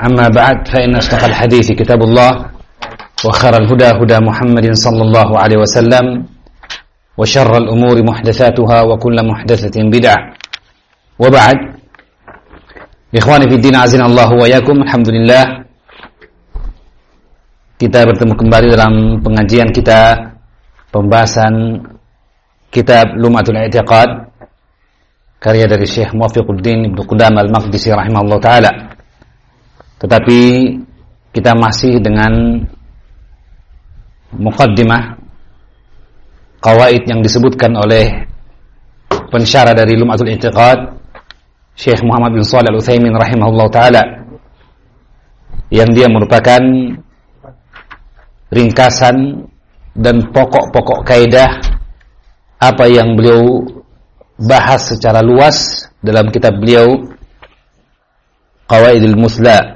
أما بعد فإن أصدق الحديث كتاب الله وخير الهدى هدى محمد صلى الله عليه وسلم وشر الأمور محدثاتها وكل محدثة بدعة وبعد إخواني في الدين عزنا الله وإياكم الحمد لله kita bertemu kembali dalam pengajian kita pembahasan kitab Lumatul I'tiqad karya dari Syekh Muwafiquddin Ibnu Qudam Al-Maqdisi rahimahullah taala tetapi kita masih dengan mukaddimah kawaid yang disebutkan oleh pensyarah dari Lumatul I'tiqad Syekh Muhammad bin Shalih Al-Utsaimin rahimahullah taala yang dia merupakan ringkasan dan pokok-pokok kaidah apa yang beliau bahas secara luas dalam kitab beliau Qawaidul Musla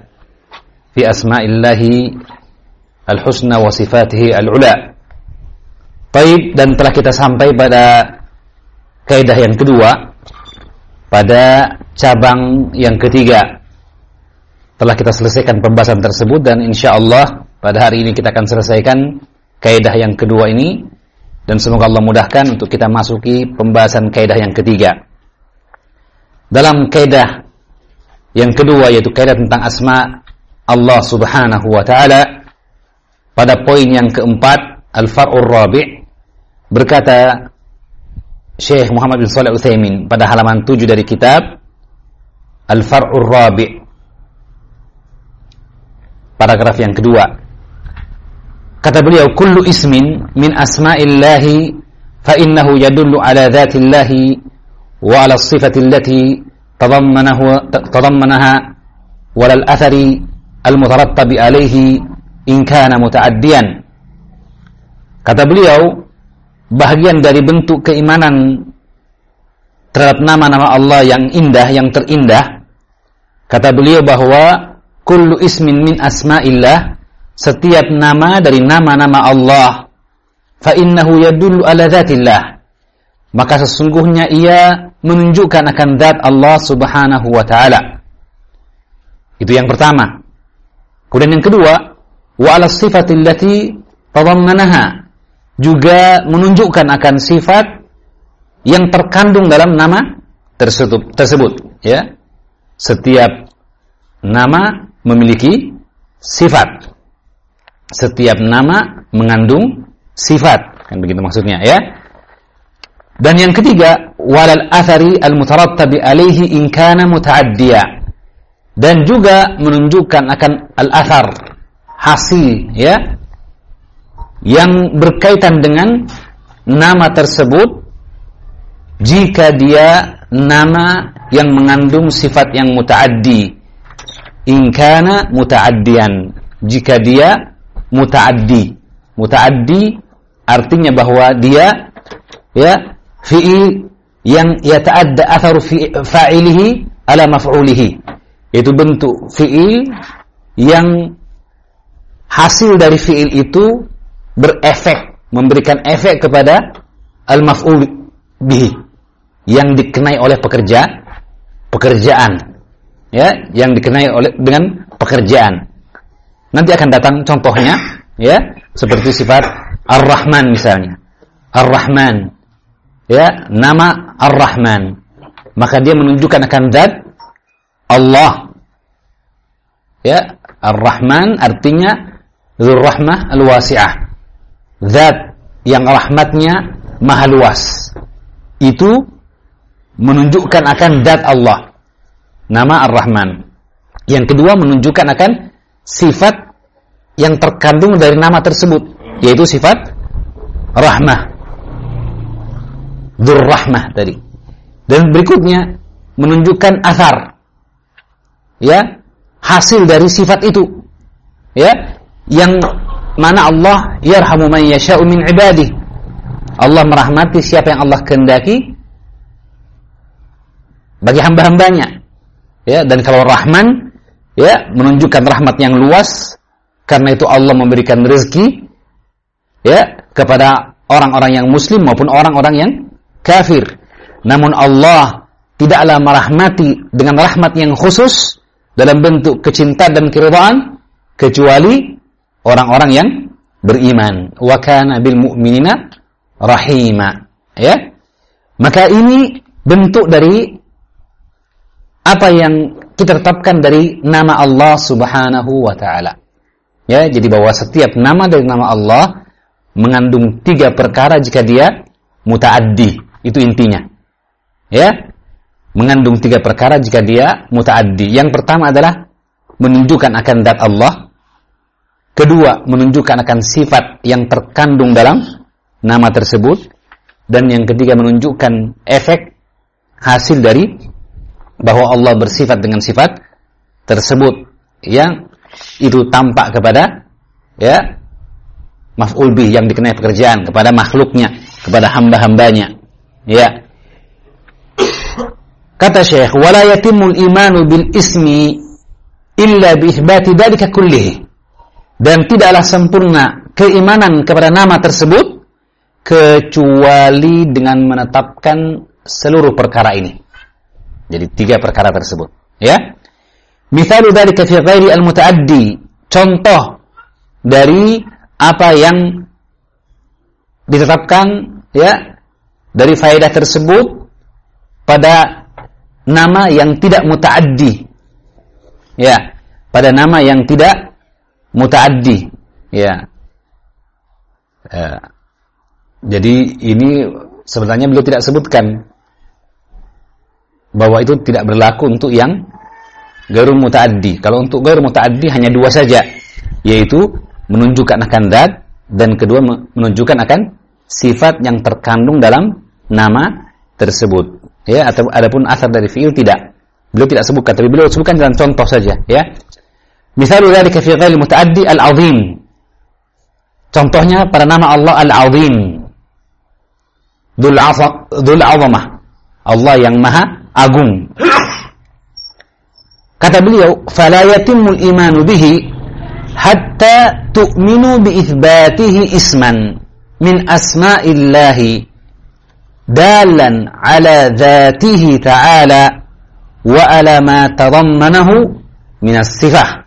fi asma'illahi al-husna wa sifatihi al-ula. Baik dan telah kita sampai pada kaidah yang kedua pada cabang yang ketiga. Telah kita selesaikan pembahasan tersebut dan insya Allah pada hari ini kita akan selesaikan kaidah yang kedua ini dan semoga Allah mudahkan untuk kita masuki pembahasan kaidah yang ketiga. Dalam kaidah yang kedua yaitu kaidah tentang asma Allah Subhanahu wa taala pada poin yang keempat al-far'ur rabi' berkata Syekh Muhammad bin Shalih Utsaimin pada halaman 7 dari kitab Al-Far'ur Rabi' paragraf yang kedua Kata beliau, kullu ismin min asma'illahi fa innahu yadullu ala dhatillahi wa ala sifati allati tadammanahu tadammanaha wal athari al-mutarattabi alaihi kana muta'addiyan. Kata beliau, bahagian dari bentuk keimanan terhadap nama-nama Allah yang indah, yang terindah, kata beliau bahwa kullu ismin min asma'illah setiap nama dari nama-nama Allah fa innahu yadullu ala dzatillah maka sesungguhnya ia menunjukkan akan zat Allah Subhanahu wa taala. Itu yang pertama kemudian yang kedua wa ala sifatil lati tadammanaha juga menunjukkan akan sifat yang terkandung dalam nama tersebut tersebut ya. Setiap nama memiliki sifat. Setiap nama mengandung sifat kan begitu maksudnya ya. Dan yang ketiga walal athari al mutarattabi alaihi in kana mutaaddiya dan juga menunjukkan akan al athar hasil ya yang berkaitan dengan nama tersebut jika dia nama yang mengandung sifat yang mutaaddi in kana mutaaddian jika dia mutaaddi. Mutaaddi artinya bahwa dia ya fi'il yang yata'adda atharu fi fa'ilihi ala maf'ulihi. Itu bentuk fi'il yang hasil dari fi'il itu berefek, memberikan efek kepada al-maf'ul bihi yang dikenai oleh pekerja pekerjaan ya yang dikenai oleh dengan pekerjaan Nanti akan datang contohnya, ya, seperti sifat Ar-Rahman misalnya. Ar-Rahman. Ya, nama Ar-Rahman. Maka dia menunjukkan akan zat Allah. Ya, Ar-Rahman artinya Dzur Rahmah Al-Wasi'ah. Zat yang rahmatnya maha luas. Itu menunjukkan akan zat Allah. Nama Ar-Rahman. Yang kedua menunjukkan akan sifat yang terkandung dari nama tersebut yaitu sifat rahmah. Durrahmah tadi. Dan berikutnya menunjukkan athar. Ya, hasil dari sifat itu. Ya, yang mana Allah yarhamu man yasha'u min ibadih. Allah merahmati siapa yang Allah kehendaki bagi hamba-hambanya. Ya, dan kalau Rahman ya menunjukkan rahmat yang luas karena itu Allah memberikan rezeki ya kepada orang-orang yang muslim maupun orang-orang yang kafir. Namun Allah tidaklah merahmati dengan rahmat yang khusus dalam bentuk kecintaan dan keridhaan kecuali orang-orang yang beriman. Wa kana bil mu'minina rahima. Ya. Maka ini bentuk dari apa yang kita tetapkan dari nama Allah Subhanahu wa taala. Ya, jadi bahwa setiap nama dari nama Allah mengandung tiga perkara jika dia mutaaddi. Itu intinya. Ya. Mengandung tiga perkara jika dia mutaaddi. Yang pertama adalah menunjukkan akan zat Allah. Kedua, menunjukkan akan sifat yang terkandung dalam nama tersebut. Dan yang ketiga menunjukkan efek hasil dari bahwa Allah bersifat dengan sifat tersebut yang itu tampak kepada ya maf'ul bih yang dikenai pekerjaan kepada makhluknya kepada hamba-hambanya ya kata Syekh wala yatimul imanu bil ismi illa bi ihbati dalika kullihi dan tidaklah sempurna keimanan kepada nama tersebut kecuali dengan menetapkan seluruh perkara ini jadi tiga perkara tersebut. Ya. Misalu dari fi ghairi al-mutaaddi. Contoh dari apa yang ditetapkan ya dari faedah tersebut pada nama yang tidak mutaaddi. Ya, pada nama yang tidak mutaaddi. Ya. ya. Jadi ini sebenarnya beliau tidak sebutkan bahwa itu tidak berlaku untuk yang garu mutaaddi. Kalau untuk garu mutaaddi hanya dua saja, yaitu menunjukkan akan dat dan kedua menunjukkan akan sifat yang terkandung dalam nama tersebut. Ya, atau adapun asal dari fiil tidak. Beliau tidak sebutkan, tapi beliau sebutkan dalam contoh saja, ya. Misalnya dari fi ghairi mutaaddi al-azim. Contohnya pada nama Allah al-azim. Dzul 'azamah. Allah yang maha agung. Kata beliau, "Fala yatimul imanu bihi hatta tu'minu bi itsbatihi isman min asma'illahi dalan ala dzatihi ta'ala wa tadammanahu min as-sifah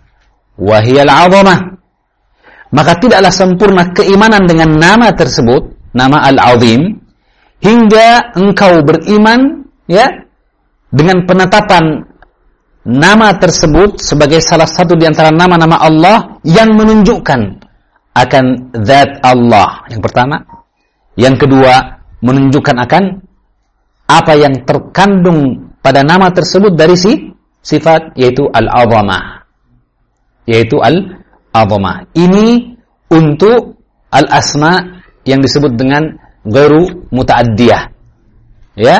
wa hiya al-'azamah." Maka tidaklah sempurna keimanan dengan nama tersebut, nama Al-Azim, hingga engkau beriman ya dengan penetapan nama tersebut sebagai salah satu di antara nama-nama Allah yang menunjukkan akan zat Allah. Yang pertama, yang kedua menunjukkan akan apa yang terkandung pada nama tersebut dari si sifat yaitu al-azamah. Yaitu al-azamah. Ini untuk al-asma yang disebut dengan gharu muta'addiyah. Ya,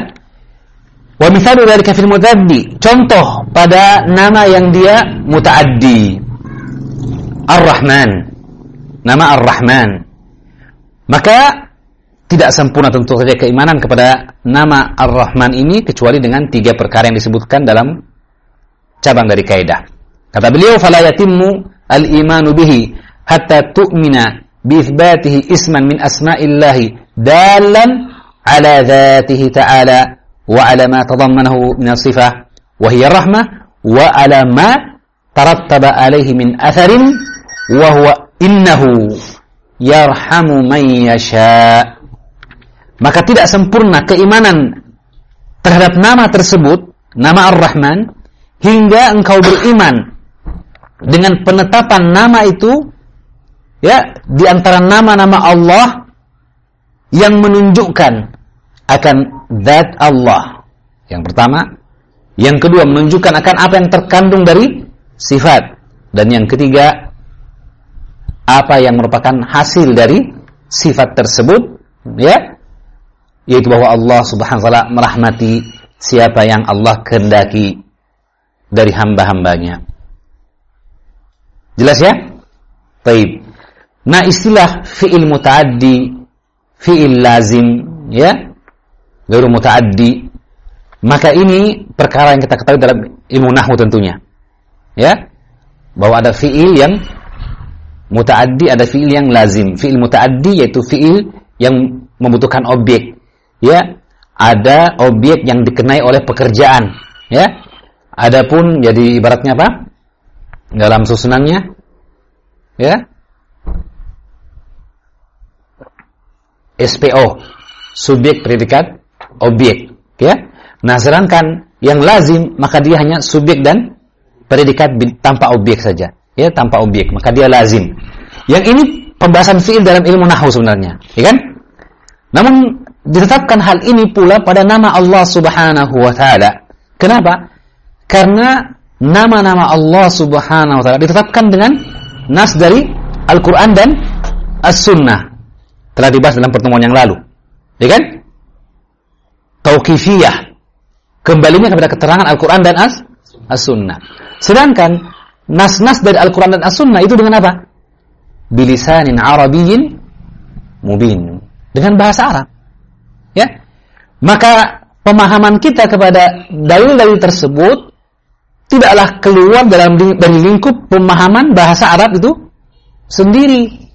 Wa misalu dari kafir mutaddi. Contoh pada nama yang dia mutaaddi. Ar-Rahman. Nama Ar-Rahman. Maka tidak sempurna tentu saja keimanan kepada nama Ar-Rahman ini kecuali dengan tiga perkara yang disebutkan dalam cabang dari kaidah. Kata beliau, "Fala yatimmu al-imanu bihi hatta tu'mina bi itsbatihi isman min asma'illahi dalan ala dzatihi ta'ala wa ala ma tadammanahu min sifah wa hiya rahmah wa ala ma tarattaba alaihi min atharin wa huwa innahu yarhamu man yasha'." Maka tidak sempurna keimanan terhadap nama tersebut nama Ar-Rahman hingga engkau beriman dengan penetapan nama itu ya di antara nama-nama Allah yang menunjukkan akan zat Allah. Yang pertama, yang kedua menunjukkan akan apa yang terkandung dari sifat dan yang ketiga apa yang merupakan hasil dari sifat tersebut ya yaitu bahwa Allah Subhanahu wa taala merahmati siapa yang Allah kehendaki dari hamba-hambanya. Jelas ya? Baik. Nah, istilah fi'il mutaaddi, fi'il lazim, ya, gairu mutaaddi, maka ini perkara yang kita ketahui dalam ilmu nahwu tentunya. Ya. Bahwa ada fi'il yang mutaaddi, ada fi'il yang lazim. Fi'il mutaaddi yaitu fi'il yang membutuhkan objek. Ya. Ada objek yang dikenai oleh pekerjaan, ya. Adapun jadi ibaratnya apa? Dalam susunannya ya. SPO, subjek predikat objek, ya. Nah, sedangkan yang lazim maka dia hanya subjek dan predikat tanpa objek saja, ya, tanpa objek, maka dia lazim. Yang ini pembahasan fiil dalam ilmu nahwu sebenarnya, ya kan? Namun ditetapkan hal ini pula pada nama Allah Subhanahu wa taala. Kenapa? Karena nama-nama Allah Subhanahu wa taala ditetapkan dengan nas dari Al-Qur'an dan As-Sunnah. Telah dibahas dalam pertemuan yang lalu. Ya kan? Tauqifiyah kembalinya kepada keterangan Al-Quran dan As As-Sunnah. Sedangkan nas-nas dari Al-Quran dan As-Sunnah itu dengan apa? Bilisanin Arabiyyin mubin. Dengan bahasa Arab. Ya. Maka pemahaman kita kepada dalil-dalil tersebut tidaklah keluar dalam dari lingkup pemahaman bahasa Arab itu sendiri.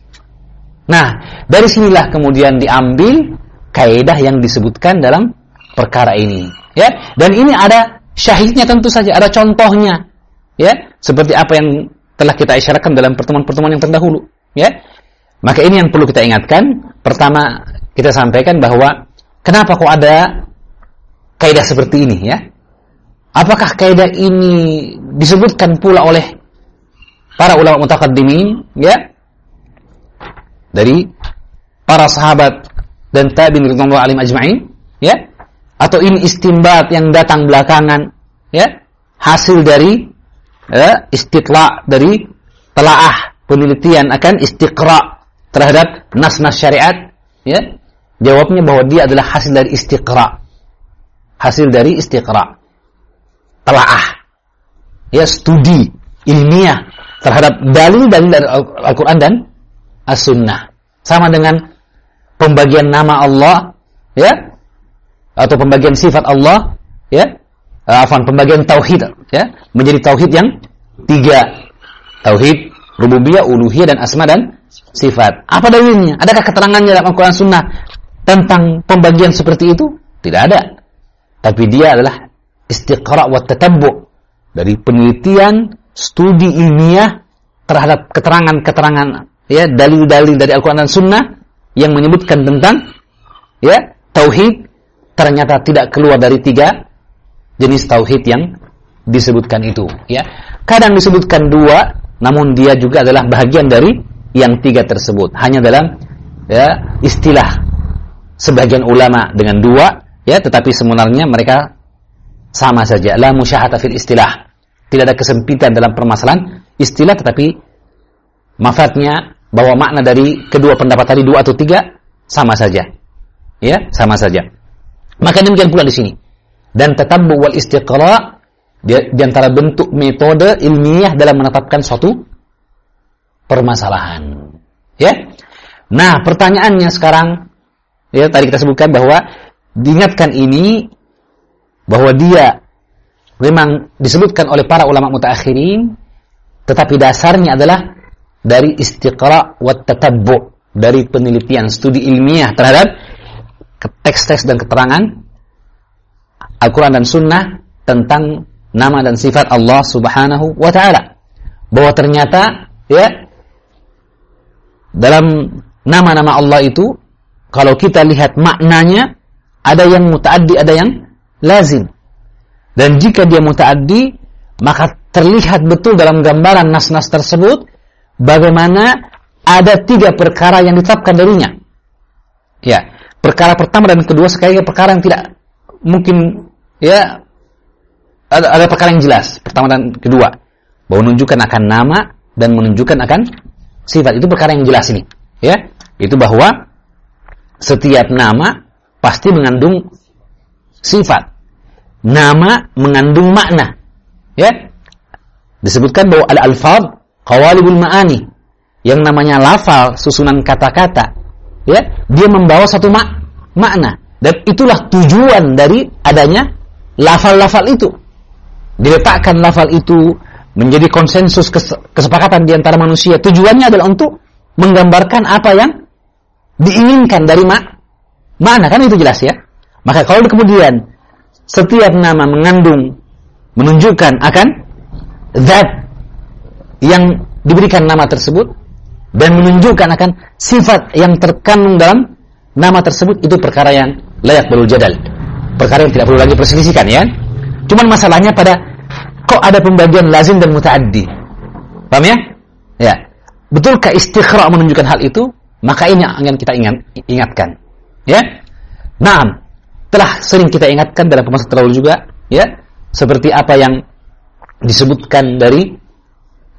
Nah, dari sinilah kemudian diambil kaidah yang disebutkan dalam perkara ini. Ya. Dan ini ada syahidnya tentu saja ada contohnya. Ya. Seperti apa yang telah kita isyaratkan dalam pertemuan-pertemuan yang terdahulu. Ya. Maka ini yang perlu kita ingatkan. Pertama kita sampaikan bahwa kenapa kok ada kaidah seperti ini ya? Apakah kaidah ini disebutkan pula oleh para ulama mutaqaddimin ya? Dari para sahabat dan tabi'in radhiyallahu alim ajma'in ya? Atau ini istimbat yang datang belakangan ya? Hasil dari ya, istitla dari telaah penelitian akan istiqra terhadap nas-nas syariat ya jawabnya bahwa dia adalah hasil dari istiqra. Hasil dari istiqra. Telaah. Ya studi ilmiah terhadap dalil-dalil dari Al-Quran dan As-Sunnah. Sama dengan pembagian nama Allah ya atau pembagian sifat Allah ya uh, afan pembagian tauhid ya menjadi tauhid yang tiga. Tauhid rububiyah uluhiyah dan asma dan sifat. Apa dalilnya? Adakah keterangannya dalam Al-Qur'an Sunnah tentang pembagian seperti itu? Tidak ada. Tapi dia adalah istiqra wa tatabbu dari penelitian studi ilmiah terhadap keterangan-keterangan ya dalil-dalil dari Al-Qur'an dan Sunnah yang menyebutkan tentang ya tauhid ternyata tidak keluar dari tiga jenis tauhid yang disebutkan itu ya. Kadang disebutkan dua namun dia juga adalah bagian dari yang tiga tersebut. Hanya dalam ya istilah sebagian ulama dengan dua ya tetapi sebenarnya mereka sama saja la musyahata fil istilah tidak ada kesempitan dalam permasalahan istilah tetapi mafatnya bahwa makna dari kedua pendapat tadi dua atau tiga sama saja ya sama saja maka demikian pula di sini. Dan tatabbu wal istiqra di antara bentuk metode ilmiah dalam menetapkan suatu permasalahan. Ya. Nah, pertanyaannya sekarang ya tadi kita sebutkan bahwa diingatkan ini bahwa dia memang disebutkan oleh para ulama mutaakhirin tetapi dasarnya adalah dari istiqra wa tatabbu dari penelitian studi ilmiah terhadap teks-teks dan keterangan Al-Quran dan Sunnah tentang nama dan sifat Allah Subhanahu wa Ta'ala. Bahwa ternyata ya dalam nama-nama Allah itu kalau kita lihat maknanya ada yang mutaaddi, ada yang lazim. Dan jika dia mutaaddi, maka terlihat betul dalam gambaran nas-nas tersebut bagaimana ada tiga perkara yang ditetapkan darinya. Ya, perkara pertama dan kedua sekali perkara yang tidak mungkin ya ada, ada perkara yang jelas pertama dan kedua bahwa menunjukkan akan nama dan menunjukkan akan sifat. Itu perkara yang jelas ini. Ya, itu bahwa setiap nama pasti mengandung sifat. Nama mengandung makna. Ya. Disebutkan bahwa al-alfaz qawalibul ma'ani. Yang namanya lafal, susunan kata-kata, ya, dia membawa satu mak makna. Dan itulah tujuan dari adanya lafal-lafal itu. Diletakkan lafal itu menjadi konsensus kesepakatan di antara manusia. Tujuannya adalah untuk menggambarkan apa yang diinginkan dari mak mana kan itu jelas ya. Maka kalau kemudian setiap nama mengandung menunjukkan akan zat yang diberikan nama tersebut dan menunjukkan akan sifat yang terkandung dalam nama tersebut itu perkara yang layak berul jadal. Perkara yang tidak perlu lagi perselisihkan ya. Cuman masalahnya pada kok ada pembagian lazim dan mutaaddi. Paham ya? Ya. Betulkah istikhra menunjukkan hal itu? Maka ini yang akan kita ingat, ingatkan. Ya. Nah, telah sering kita ingatkan dalam pembahasan terlalu juga, ya, seperti apa yang disebutkan dari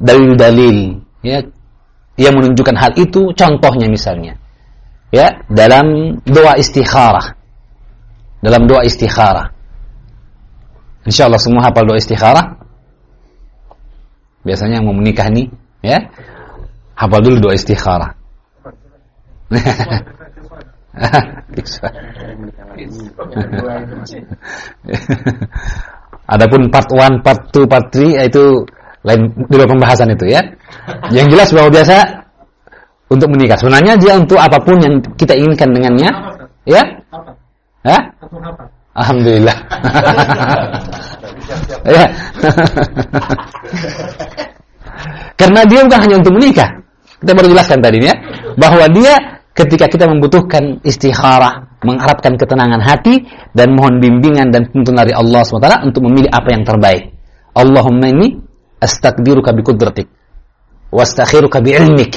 dalil-dalil, ya, yang menunjukkan hal itu. Contohnya misalnya, ya, dalam doa istikharah, dalam doa istikharah. Insya Allah semua hafal doa istikharah. Biasanya yang mau menikah nih, ya, hafal dulu doa istikharah. Adapun part 1, part 2, part 3 itu lain di luar pembahasan itu ya. Yang jelas bahwa biasa untuk menikah. Sebenarnya dia untuk apa pun yang kita inginkan dengannya, ya. Hah? Alhamdulillah. ya. Karena dia bukan hanya untuk menikah. Kita baru jelaskan tadi ya, bahwa dia ketika kita membutuhkan istikharah, mengharapkan ketenangan hati dan mohon bimbingan dan tuntunan dari Allah SWT untuk memilih apa yang terbaik. Allahumma ini astagdiruka bi kudratik wastakhiruka bi ilmik.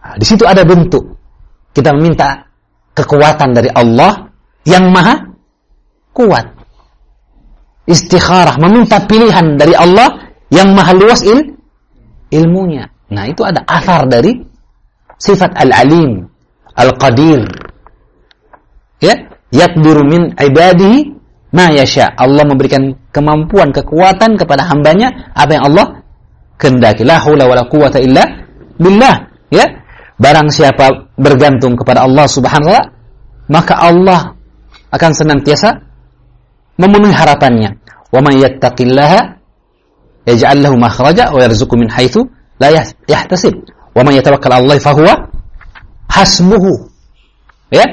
Nah, di situ ada bentuk kita meminta kekuatan dari Allah yang maha kuat. Istikharah meminta pilihan dari Allah yang maha luas il ilmunya. Nah, itu ada asar dari sifat al-alim, al-qadir. Ya, yakdiru min ibadihi ma yasha. Allah memberikan kemampuan, kekuatan kepada hambanya apa yang Allah kehendaki. La haula wala quwata illa billah. Ya. Barang siapa bergantung kepada Allah Subhanahu wa maka Allah akan senantiasa memenuhi harapannya. Wa may yattaqillaha yaj'al lahu makhraja wa yarzuqhu min haitsu la yahtasib. Wa man yatawakkal 'ala Allah fahuwa hasbuhu. Ya.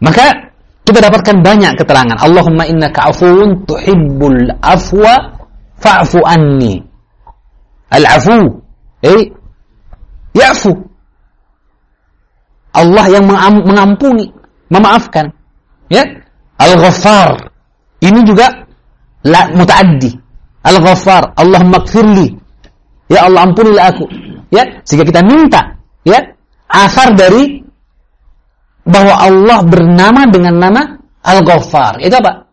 Maka kita dapatkan banyak keterangan. Allahumma innaka afuwun tuhibbul afwa fa'fu anni. Al-afu. Eh, ya'fu. Allah yang mengampuni, memaafkan. Ya. Al-Ghaffar. Ini juga la mutaaddi. Al-Ghaffar. Allahumma gfirli. Ya Allah ampunilah aku. Ya sehingga kita minta ya asar dari bahwa Allah bernama dengan nama Al-Ghaffar. Itu apa?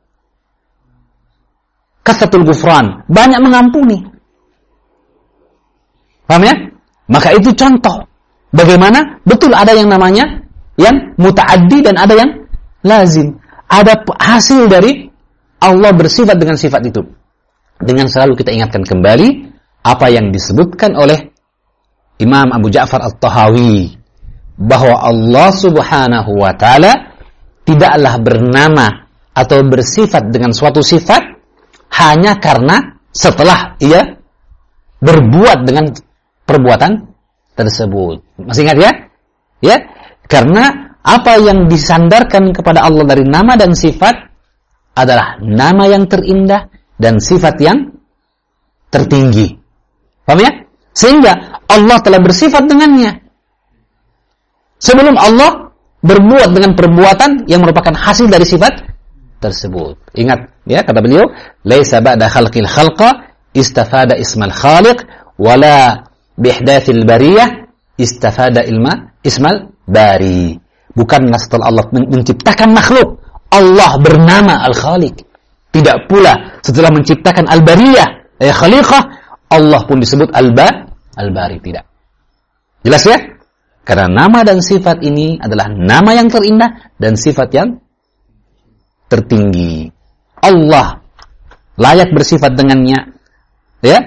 Kasatul gufran banyak mengampuni. Paham ya? Maka itu contoh. Bagaimana? Betul ada yang namanya yang mutaaddi dan ada yang lazim. Ada hasil dari Allah bersifat dengan sifat itu. Dengan selalu kita ingatkan kembali apa yang disebutkan oleh Imam Abu Ja'far At-Tahawi bahwa Allah Subhanahu wa taala tidaklah bernama atau bersifat dengan suatu sifat hanya karena setelah ia berbuat dengan perbuatan tersebut. Masih ingat ya? Ya, karena apa yang disandarkan kepada Allah dari nama dan sifat adalah nama yang terindah dan sifat yang tertinggi. Paham ya? Sehingga Allah telah bersifat dengannya. Sebelum Allah berbuat dengan perbuatan yang merupakan hasil dari sifat tersebut. Ingat ya kata beliau, laisa ba'da khalqil khalqa istafada ismal khaliq wala bihdathil bariyah istafada ilma ismal bari. Bukanlah setelah Allah menciptakan makhluk, Allah bernama Al-Khaliq. Tidak pula setelah menciptakan Al-Bariyah, eh, Khaliqah, Allah pun disebut Al-Ba, Al-Bari tidak. Jelas ya? Karena nama dan sifat ini adalah nama yang terindah dan sifat yang tertinggi. Allah layak bersifat dengannya ya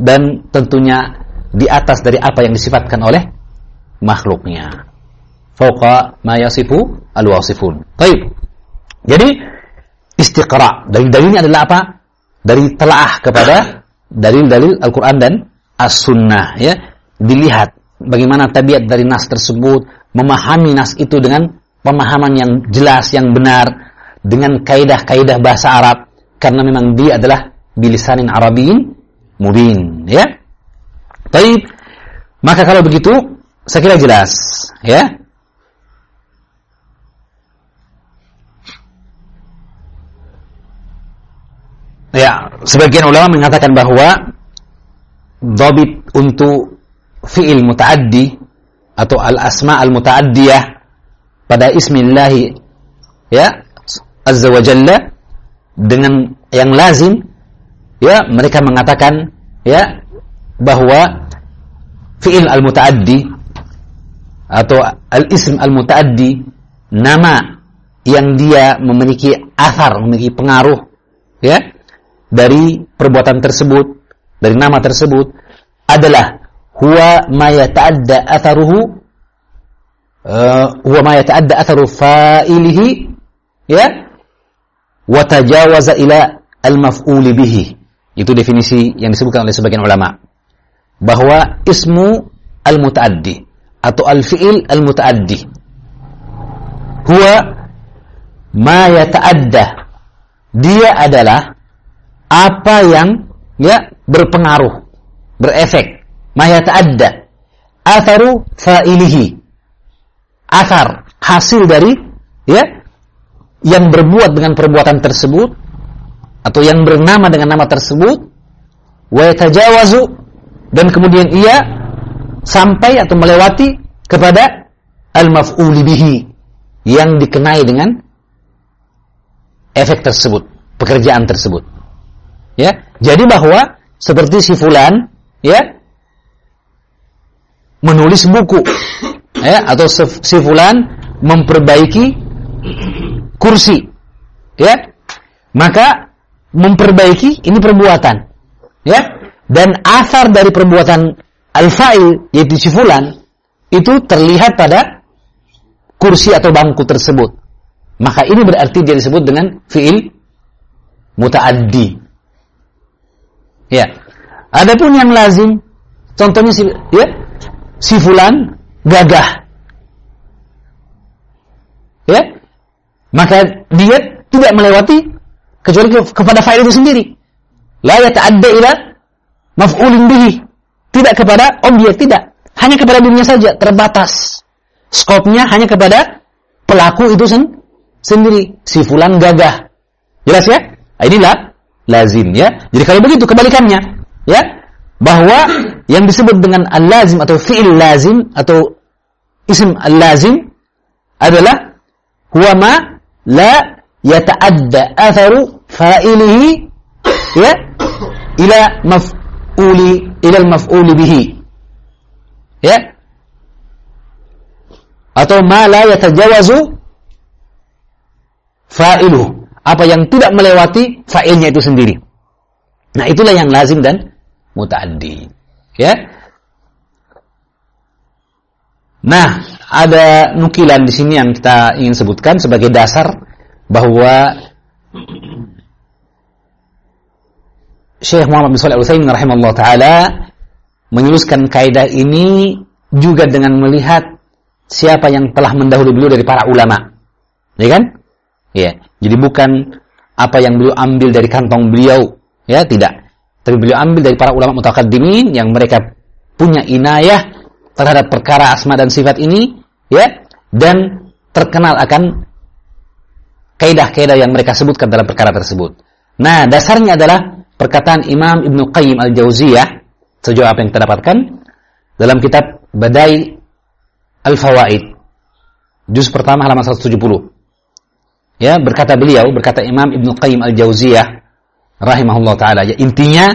dan tentunya di atas dari apa yang disifatkan oleh makhluknya. Fauqa ma yasifu al-wasifun. Baik. Jadi istiqra dari dalilnya adalah apa? Dari telaah kepada dalil-dalil Al-Qur'an dan As-Sunnah ya. Dilihat bagaimana tabiat dari nas tersebut, memahami nas itu dengan pemahaman yang jelas, yang benar dengan kaidah-kaidah bahasa Arab karena memang dia adalah bilisanin Arabiyin mubin ya. Baik. Maka kalau begitu saya kira jelas ya. Ya, sebagian ulama mengatakan bahwa dobit untuk fi'il mutaaddi atau al-asma al-mutaaddiyah pada ismillahi ya azza wa jalla dengan yang lazim ya mereka mengatakan ya bahwa fi'il al-mutaaddi atau al-ism al-mutaaddi nama yang dia memiliki asar memiliki pengaruh ya dari perbuatan tersebut, dari nama tersebut adalah huwa ma yata'adda atharuhu uh, huwa ma yata'adda atharu fa'ilihi ya wa tajawaza ila al-maf'ul bihi. Itu definisi yang disebutkan oleh sebagian ulama. Bahwa ismu al-mutaaddi atau al-fi'il al-mutaaddi huwa ma yata'adda dia adalah apa yang ya berpengaruh, berefek, maya ta'adda, atharu fa'ilihi. Athar, hasil dari ya yang berbuat dengan perbuatan tersebut atau yang bernama dengan nama tersebut wa yatajawazu dan kemudian ia sampai atau melewati kepada al-maf'ul bihi yang dikenai dengan efek tersebut, pekerjaan tersebut. Ya, jadi bahwa seperti si fulan ya menulis buku ya atau si fulan memperbaiki kursi ya maka memperbaiki ini perbuatan ya dan asar dari perbuatan al-fa'il yaitu si fulan itu terlihat pada kursi atau bangku tersebut. Maka ini berarti dia disebut dengan fi'il mutaaddi Ya. Adapun yang lazim, contohnya si, ya, si fulan gagah. Ya. Maka dia tidak melewati kecuali ke, kepada fa'il itu sendiri. La yata'adda ila maf'ulin bihi. Tidak kepada objek, tidak. Hanya kepada dirinya saja, terbatas. Skopnya hanya kepada pelaku itu sen sendiri. Si fulan gagah. Jelas ya? Nah, inilah lazim ya. Jadi kalau begitu kebalikannya. Ya? Bahwa yang disebut dengan al-lazim atau fi'il lazim atau isim al-lazim adalah huwa ma la yata'adda atharu fa'ilihi ya? Ila maf'uli ila al-maf'uli bihi. Ya? Atau ma la yatajawazu fa'iluhu apa yang tidak melewati fa'ilnya itu sendiri. Nah, itulah yang lazim dan mutaaddi. Ya. Nah, ada nukilan di sini yang kita ingin sebutkan sebagai dasar bahwa Syekh Muhammad bin Shalih Al-Utsaimin rahimahullah taala menyuluskan kaidah ini juga dengan melihat siapa yang telah mendahului beliau dari para ulama. Ya kan? Ya. Jadi bukan apa yang beliau ambil dari kantong beliau, ya tidak. Tapi beliau ambil dari para ulama mutakaddimin yang mereka punya inayah terhadap perkara asma dan sifat ini, ya, dan terkenal akan kaidah-kaidah yang mereka sebutkan dalam perkara tersebut. Nah, dasarnya adalah perkataan Imam Ibnu Qayyim Al-Jauziyah sejauh apa yang kita dapatkan dalam kitab Badai Al-Fawaid juz pertama halaman 170 Ya, berkata beliau, berkata Imam Ibn Qayyim Al-Jauziyah rahimahullah taala, ya intinya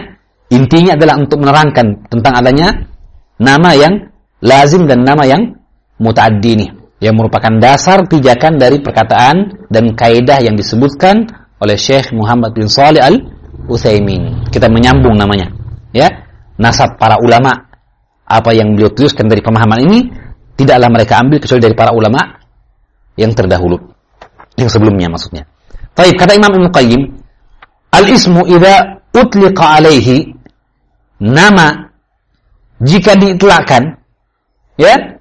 intinya adalah untuk menerangkan tentang adanya nama yang lazim dan nama yang mutaaddi ini yang merupakan dasar pijakan dari perkataan dan kaidah yang disebutkan oleh Syekh Muhammad bin Salih Al Utsaimin. Kita menyambung namanya, ya. Nasab para ulama apa yang beliau tuliskan dari pemahaman ini tidaklah mereka ambil kecuali dari para ulama yang terdahulu, yang sebelumnya maksudnya. Baik, kata Imam Ibnu Qayyim, al-ismu idza utliqa alaihi nama jika diitlakkan ya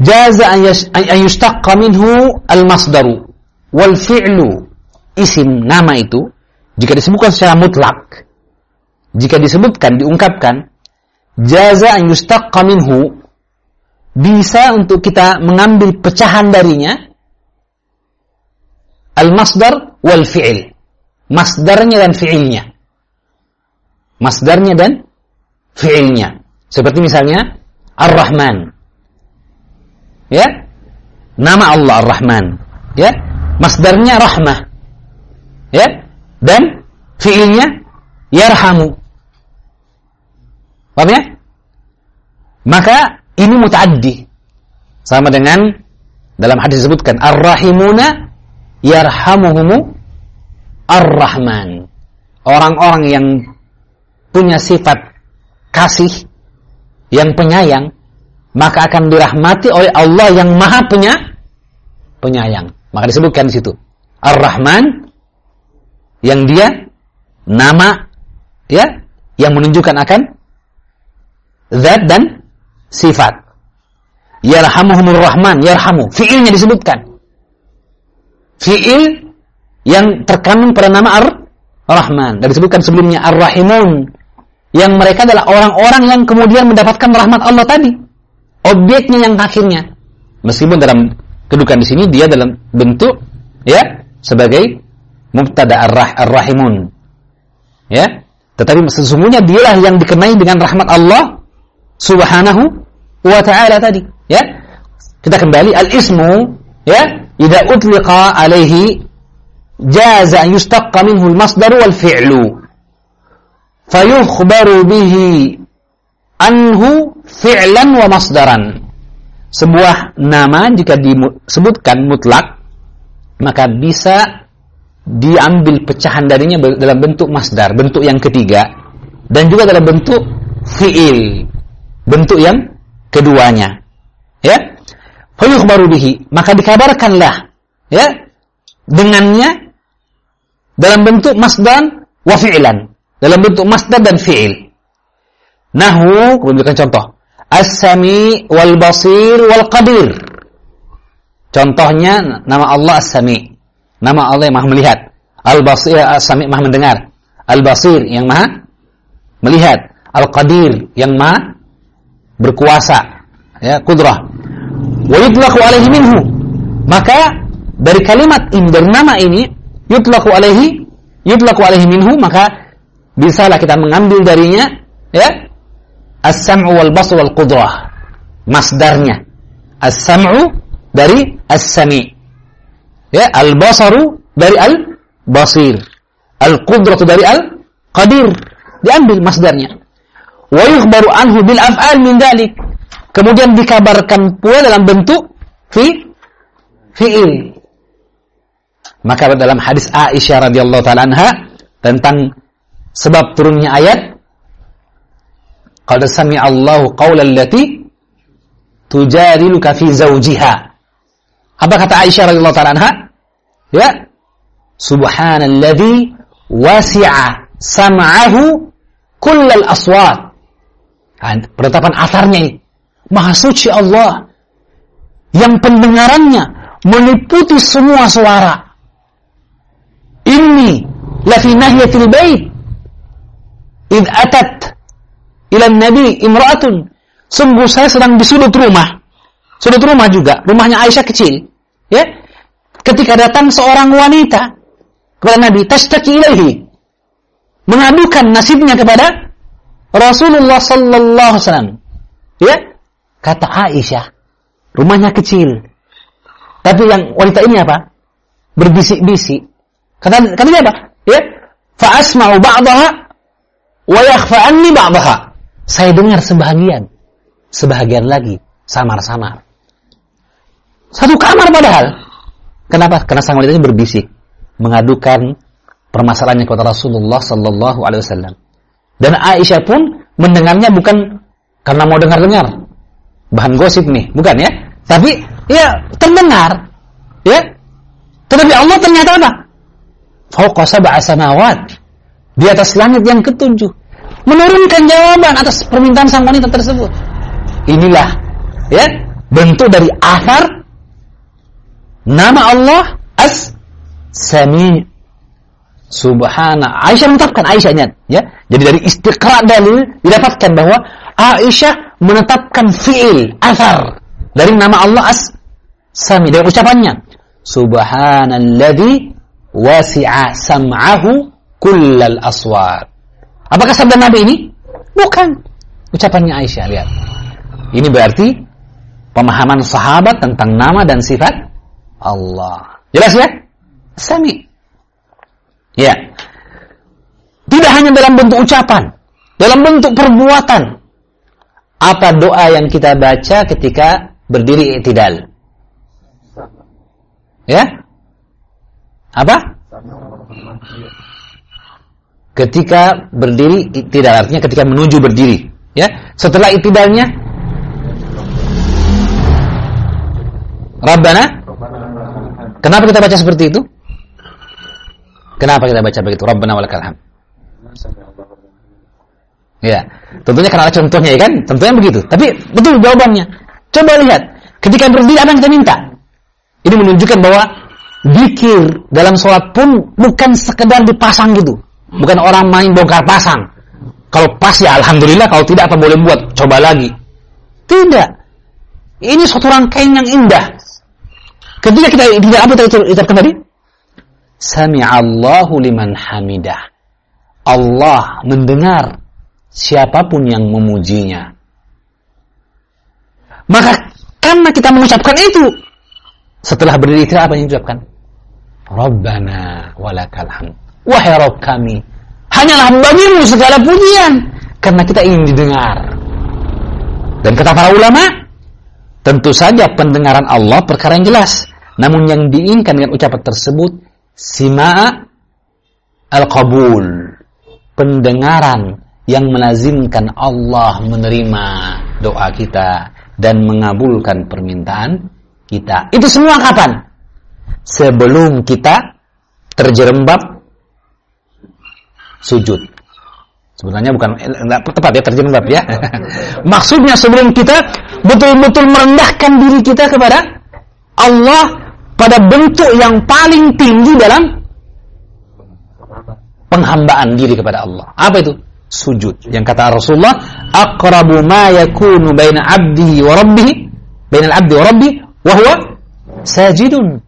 jaza an yushtaqqa minhu al-masdaru wal fi'lu isim nama itu jika disebutkan secara mutlak jika disebutkan diungkapkan jaza an yushtaqqa minhu bisa untuk kita mengambil pecahan darinya al-masdar wal fi'il. Masdarnya dan fi'ilnya. Masdarnya dan fi'ilnya. Seperti misalnya ar-rahman. Ya? Nama Allah Ar-Rahman. Ya? Masdarnya rahmah. Ya? Dan fiilnya yarhamu. Paham ya? Maka ini mutaaddi. Sama dengan dalam hadis disebutkan ar-rahimuna yarhamuhumu ar-rahman orang-orang yang punya sifat kasih yang penyayang maka akan dirahmati oleh Allah yang Maha punya penyayang. Maka disebutkan di situ Ar-Rahman yang dia nama ya yang menunjukkan akan zat dan sifat. Yarhamuhumur Rahman, yarhamu. Fiilnya disebutkan. Fiil yang terkandung pada nama Ar-Rahman. Dan disebutkan sebelumnya Ar-Rahimun. Yang mereka adalah orang-orang yang kemudian mendapatkan rahmat Allah tadi objeknya yang akhirnya. Meskipun dalam kedudukan di sini dia dalam bentuk ya sebagai mubtada ar-rahimun. Ya. Tetapi sesungguhnya dialah yang dikenai dengan rahmat Allah Subhanahu wa taala tadi, ya. Kita kembali al-ismu ya, idza utliqa alaihi jaza yustaqqa minhu al-masdar wal fi'lu fayukhbaru bihi anhu fi'lan wa masdaran. Sebuah nama jika disebutkan mutlak maka bisa diambil pecahan darinya dalam bentuk masdar, bentuk yang ketiga dan juga dalam bentuk fi'il, bentuk yang keduanya. Ya. Fayukhbaru bihi, maka dikabarkanlah ya dengannya dalam bentuk masdar wa fi'lan, dalam bentuk masdar dan fi'il. Nahu, kemudian contoh. As-Sami wal Basir wal Qadir. Contohnya nama Allah As-Sami. Nama Allah yang Maha melihat. Al-Basir As-Sami Maha mendengar. Al-Basir yang Maha melihat. Al-Qadir yang Maha berkuasa. Ya, kudrah. Wa yutlaqu alaihi minhu. Maka dari kalimat ini dari nama ini yutlaqu alaihi yutlaqu alaihi minhu maka bisalah kita mengambil darinya ya As-sam'u wal basru wal qudrah. Masdarnya. As-sam'u dari as-sami. Ya, al-basaru dari al-basir. Al-qudratu dari al-qadir. Diambil masdarnya. Wa yukhbaru anhu bil af'al min dalik. Kemudian dikabarkan pula dalam bentuk fi fi'il. Maka dalam hadis Aisyah radhiyallahu taala anha tentang sebab turunnya ayat Qad sami Allahu qawlan lati tujadiluka fi zawjiha. Apa kata Aisyah radhiyallahu taala anha? Ya. Subhanalladzi wasi'a sam'ahu kullal aswat. Penetapan asarnya ini. Maha suci Allah yang pendengarannya meliputi semua suara. Ini lafi nahiyatil bait. Id atat ila Nabi imra'atun. Sungguh saya sedang di sudut rumah. Sudut rumah juga, rumahnya Aisyah kecil. Ya. Ketika datang seorang wanita kepada Nabi, tashtaki ilaihi. Mengadukan nasibnya kepada Rasulullah sallallahu alaihi wasallam. Ya. Kata Aisyah, rumahnya kecil. Tapi yang wanita ini apa? Berbisik-bisik. Kata katanya apa? Ya. Fa asma'u ba'daha wa yakhfa anni ba'daha. Saya dengar sebahagian. sebahagian lagi samar-samar. Satu kamar padahal. Kenapa? Karena sang wanita ini berbisik, mengadukan permasalahannya kepada Rasulullah Sallallahu Alaihi Wasallam. Dan Aisyah pun mendengarnya bukan karena mau dengar-dengar, bahan gosip nih, bukan ya? Tapi ya terdengar, ya. Tetapi Allah ternyata apa? Fauqa sab'a samawat. Di atas langit yang ketujuh. Menurunkan jawaban atas permintaan sang wanita tersebut. Inilah ya bentuk dari akhar nama Allah As-Sami Subhana Aisyah menetapkan Aisyah ingat ya. Jadi dari istiqra dalil didapatkan bahwa Aisyah menetapkan fiil asar dari nama Allah As-Sami dari ucapannya Subhanalladzi wasi'a sam'ahu kullal aswat. Apakah sabda Nabi ini? Bukan. Ucapannya Aisyah, lihat. Ini berarti pemahaman sahabat tentang nama dan sifat Allah. Jelas ya? Sami. Ya. Tidak hanya dalam bentuk ucapan, dalam bentuk perbuatan. Apa doa yang kita baca ketika berdiri i'tidal? Ya? Apa? Ketika berdiri tidak artinya ketika menuju berdiri, ya. Setelah itidalnya Rabbana Kenapa kita baca seperti itu? Kenapa kita baca begitu? Rabbana walakal hamd. Ya, tentunya karena ada contohnya ya kan? Tentunya begitu. Tapi betul jawabannya. Coba lihat, ketika berdiri apa yang kita minta? Ini menunjukkan bahwa Dikir dalam sholat pun bukan sekedar dipasang gitu. Bukan orang main bongkar pasang. Kalau pas ya Alhamdulillah, kalau tidak apa boleh buat, coba lagi. Tidak. Ini suatu rangkaian yang indah. Ketika kita tidak apa tadi ucapkan tadi? Sami'allahu liman hamidah. Allah mendengar siapa pun yang memujinya. Maka karena kita mengucapkan itu, setelah berdiri itu apa yang diucapkan? Rabbana walakal hamd. Wahai Rabb kami, hanyalah bagimu segala pujian karena kita ingin didengar. Dan kata para ulama, tentu saja pendengaran Allah perkara yang jelas. Namun yang diinginkan dengan ucapan tersebut sima'a al-qabul. Pendengaran yang melazimkan Allah menerima doa kita dan mengabulkan permintaan kita. Itu semua kapan? sebelum kita terjerembab sujud. Sebenarnya bukan enggak tepat ya terjerembab ya. Maksudnya sebelum kita betul-betul merendahkan diri kita kepada Allah pada bentuk yang paling tinggi dalam penghambaan diri kepada Allah. Apa itu? Sujud. Yang kata Rasulullah, aqrabu ma yakunu baina 'abdihi wa rabbih, bainal 'abdi wa rabbih wa huwa sajidun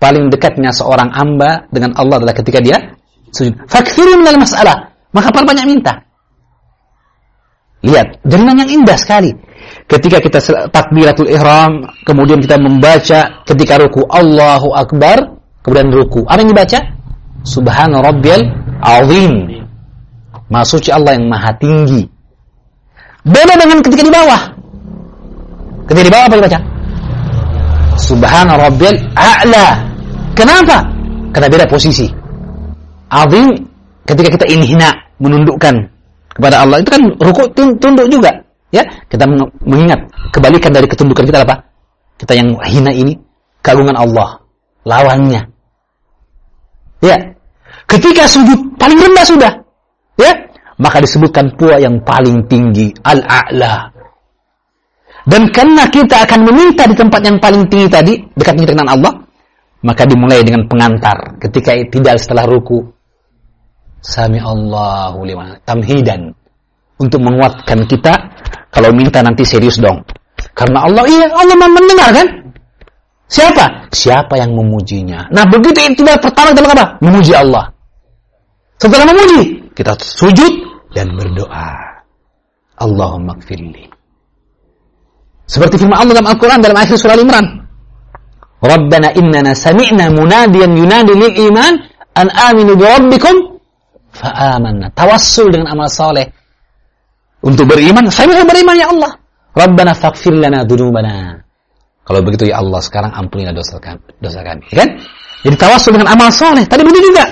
paling dekatnya seorang hamba dengan Allah adalah ketika dia sujud. Fakfirun dalam masalah. Maka perbanyak minta. Lihat, jaminan yang indah sekali. Ketika kita takbiratul ihram, kemudian kita membaca ketika ruku Allahu Akbar, kemudian ruku. Apa yang dibaca? Subhana rabbiyal azim. Allah yang maha tinggi. Beda dengan ketika di bawah. Ketika di bawah apa dibaca? Subhana rabbiyal a'la. Kenapa? Karena beda posisi. Azim ketika kita inhina, menundukkan kepada Allah itu kan rukuk tunduk juga, ya. Kita mengingat kebalikan dari ketundukan kita apa? Kita yang hina ini kagungan Allah, lawannya. Ya. Ketika sujud paling rendah sudah, ya, maka disebutkan pula yang paling tinggi, al-a'la. Dan karena kita akan meminta di tempat yang paling tinggi tadi, dekat dengan Allah, maka dimulai dengan pengantar ketika tidak setelah ruku. Sami Allahu liman tamhidan untuk menguatkan kita kalau minta nanti serius dong. Karena Allah iya Allah mendengar kan? Siapa? Siapa yang memujinya? Nah, begitu itu pertama kita apa? Memuji Allah. Setelah memuji, kita sujud dan berdoa. Allahumma gfirli. Seperti firman Allah dalam Al-Quran dalam akhir surah Al-Imran. Rabbana innana sami'na munadiyan yunadi lil iman an aminu bi rabbikum fa amanna. Tawassul dengan amal soleh. Untuk beriman, saya mau beriman ya Allah. Rabbana faghfir lana dzunubana. Kalau begitu ya Allah, sekarang ampunilah dosa kami, dosa kami. Kan? Jadi tawasul dengan amal soleh. Tadi begitu juga.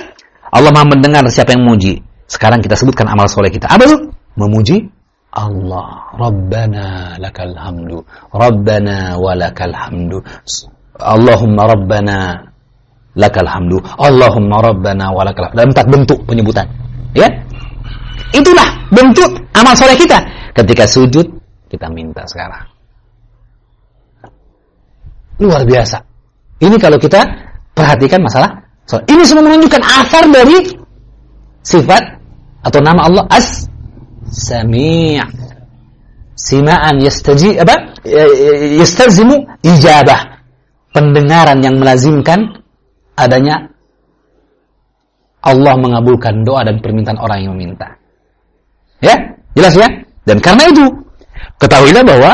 Allah Maha mendengar siapa yang memuji. Sekarang kita sebutkan amal soleh kita. Apa itu? Memuji Allah. Rabbana lakal hamdu. Rabbana walakal hamdu. Allahumma Rabbana lakal hamdu. Allahumma Rabbana walakal hamdu. Dalam empat bentuk penyebutan. Ya? Itulah bentuk amal soleh kita. Ketika sujud, kita minta sekarang. Luar biasa. Ini kalau kita perhatikan masalah soleh. Ini semua menunjukkan asar dari sifat atau nama Allah as sami' simaan yastaji apa yastazimu ijabah pendengaran yang melazimkan adanya Allah mengabulkan doa dan permintaan orang yang meminta ya jelas ya dan karena itu ketahuilah bahwa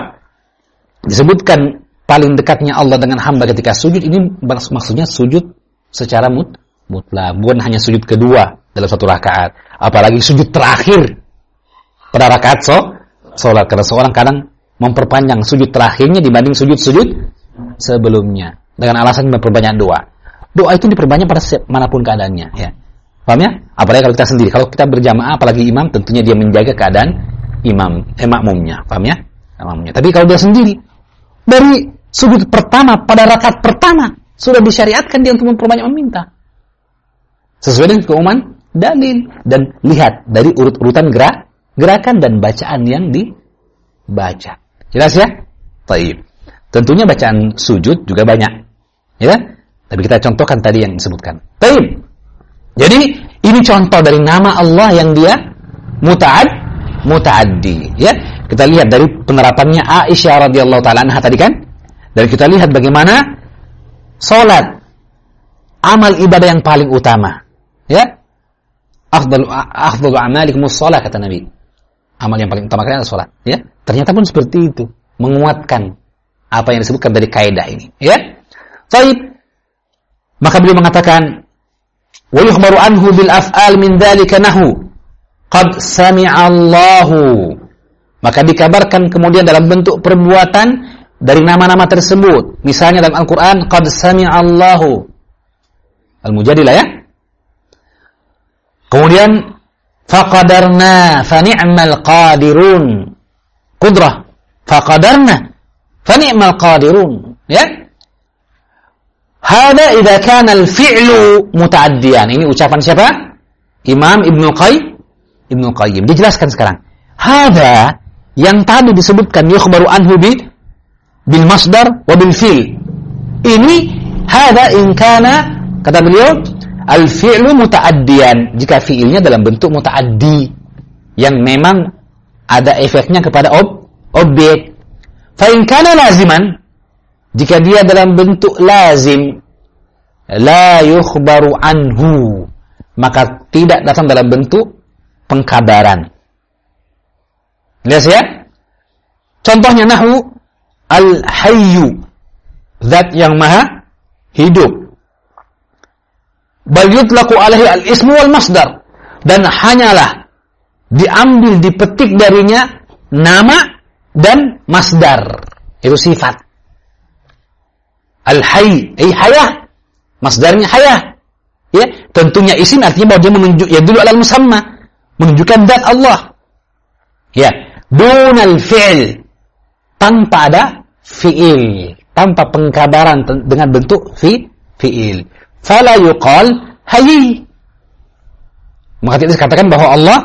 disebutkan paling dekatnya Allah dengan hamba ketika sujud ini maksudnya sujud secara mut mutlak bukan hanya sujud kedua dalam satu rakaat apalagi sujud terakhir pada rakaat so, sholat. Karena seorang kadang memperpanjang sujud terakhirnya dibanding sujud-sujud sebelumnya. Dengan alasan memperbanyak doa. Doa itu diperbanyak pada mana pun keadaannya. Ya. Paham ya? Apalagi kalau kita sendiri. Kalau kita berjamaah, apalagi imam, tentunya dia menjaga keadaan imam, eh, makmumnya. Paham ya? Makmumnya. Tapi kalau dia sendiri, dari sujud pertama, pada rakaat pertama, sudah disyariatkan dia untuk memperbanyak meminta. Sesuai dengan keumuman dalil. Dan lihat dari urut-urutan gerak gerakan dan bacaan yang dibaca. Jelas ya? Taib. Tentunya bacaan sujud juga banyak. Ya? Tapi kita contohkan tadi yang disebutkan. Taib. Jadi ini contoh dari nama Allah yang dia muta'ad muta'addi, ya. Kita lihat dari penerapannya Aisyah radhiyallahu taala anha tadi kan? Dan kita lihat bagaimana salat amal ibadah yang paling utama, ya. Afdalu afdalu amalikum shalah kata Nabi amal yang paling utama kalian adalah sholat. Ya, ternyata pun seperti itu, menguatkan apa yang disebutkan dari kaidah ini. Ya, Baik. Maka beliau mengatakan, wa yukhbaru anhu bil af'al min dzalika nahu qad Allahu. Maka dikabarkan kemudian dalam bentuk perbuatan dari nama-nama tersebut. Misalnya dalam Al-Qur'an qad sami'a Allahu. Al-Mujadilah ya. Kemudian faqadarna fa ni'mal qadirun qudrah faqadarna fa ni'mal qadirun ya hada idza kana al-fi'lu mutaaddiyan. Ini ucapan siapa? Imam Ibnu Qayyim Ibnu Qayyim. Dijelaskan sekarang. Hada yang tadi disebutkan yukhbaru anhu bi bil masdar wa bil fi'l. Ini hada in kana kata beliau Al-fi'lu muta'addiyan. Jika fi'ilnya dalam bentuk muta'addi yang memang ada efeknya kepada ob objek. Fa in kana laziman jika dia dalam bentuk lazim la yukhbaru anhu maka tidak datang dalam bentuk pengkabaran. Lihat ya? Contohnya nahu al-hayyu zat yang maha hidup bal yutlaqu alaihi al-ismu wal masdar dan hanyalah diambil dipetik darinya nama dan masdar itu sifat al-hayy ay hayah masdarnya hayah ya tentunya isim artinya bahwa dia menunjuk ya dulu alal musamma menunjukkan zat Allah ya dunal fi'il tanpa ada fi'il tanpa pengkabaran dengan bentuk fi fi'il fala yuqal hayy. Maka kita katakan bahwa Allah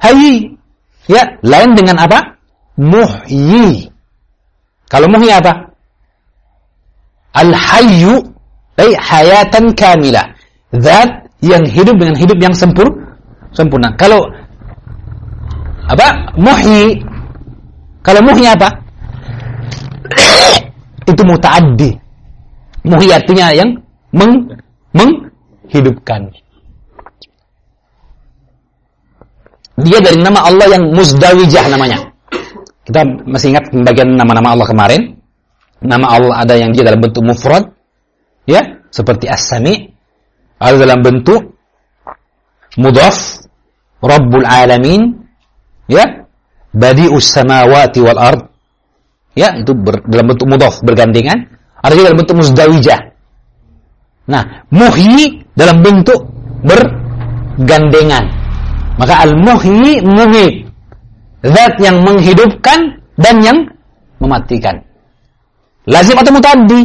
hayy. Ya, lain dengan apa? Muhyi. Kalau muhyi apa? Al-hayyu ay hayatan kamilah. Zat yang hidup dengan hidup yang sempur, sempurna. Kalau apa? Muhyi. Kalau muhyi apa? Itu mutaaddi. Muhyi artinya yang meng, menghidupkan. Dia dari nama Allah yang Muzdawijah namanya. Kita masih ingat bagian nama-nama Allah kemarin. Nama Allah ada yang dia dalam bentuk mufrad, ya, seperti As-Sami, ada dalam bentuk mudhaf, Rabbul Alamin, ya, badi'us samawati wal ard. Ya, itu ber, dalam bentuk mudhaf bergandengan, ada juga dalam bentuk muzdawijah. Nah, muhyi dalam bentuk bergandengan. Maka al-muhyi mumit. Zat yang menghidupkan dan yang mematikan. Lazim atau mutaddi?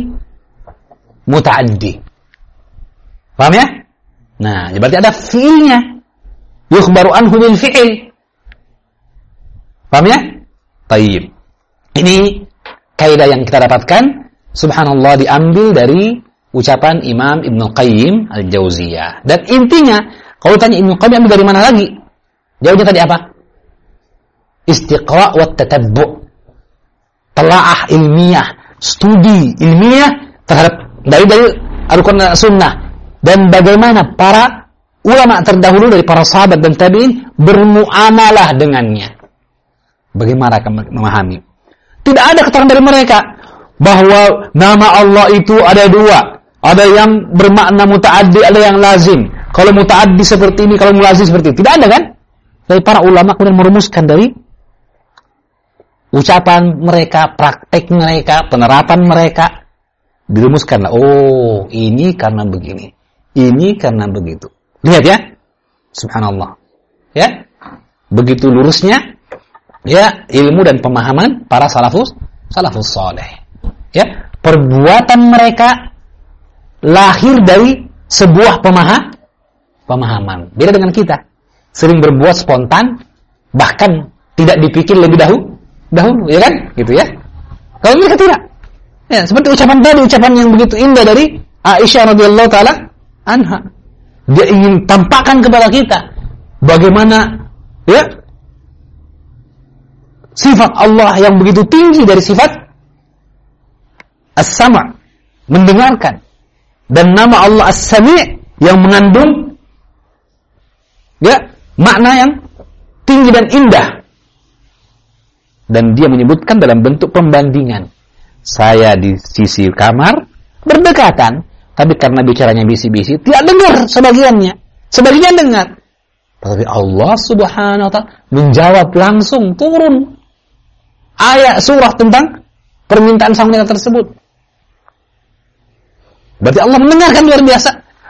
Mutaddi. Paham ya? Nah, berarti ada fiilnya. Yukhbaru anhu bil fi'il. Paham ya? Taib. Ini kaidah yang kita dapatkan subhanallah diambil dari ucapan Imam Ibn Qayyim Al-Jauziyah. Dan intinya, kalau tanya Ibn Qayyim ambil dari mana lagi? Jawabnya tadi apa? Istiqra' wa tatabbu' telaah ilmiah, studi ilmiah terhadap dari dari Al-Quran Sunnah dan bagaimana para ulama terdahulu dari para sahabat dan tabi'in bermuamalah dengannya. Bagaimana akan memahami? Tidak ada keterangan dari mereka bahwa nama Allah itu ada dua. Ada yang bermakna mutaaddi, ada yang lazim. Kalau mutaaddi seperti ini, kalau lazim seperti itu. Tidak ada kan? Dari para ulama kemudian merumuskan dari ucapan mereka, praktek mereka, penerapan mereka dirumuskanlah. Oh, ini karena begini. Ini karena begitu. Lihat ya. Subhanallah. Ya. Begitu lurusnya ya ilmu dan pemahaman para salafus salafus saleh. Ya, perbuatan mereka lahir dari sebuah pemaham pemahaman. Beda dengan kita. Sering berbuat spontan bahkan tidak dipikir lebih dahulu dahulu, ya kan? Gitu ya. Kalau mereka tidak. Ya, seperti ucapan tadi, ucapan yang begitu indah dari Aisyah radhiyallahu taala anha. Dia ingin tampakkan kepada kita bagaimana ya sifat Allah yang begitu tinggi dari sifat as-sama mendengarkan dan nama Allah as-sami yang mengandung ya makna yang tinggi dan indah dan dia menyebutkan dalam bentuk pembandingan saya di sisi kamar berdekatan tapi karena bicaranya bisi-bisi, tidak dengar sebagiannya. Sebagian dengar. Tapi Allah subhanahu wa ta'ala menjawab langsung, turun. Ayat surah tentang permintaan sang wanita tersebut. Berarti Allah mendengarkan luar biasa.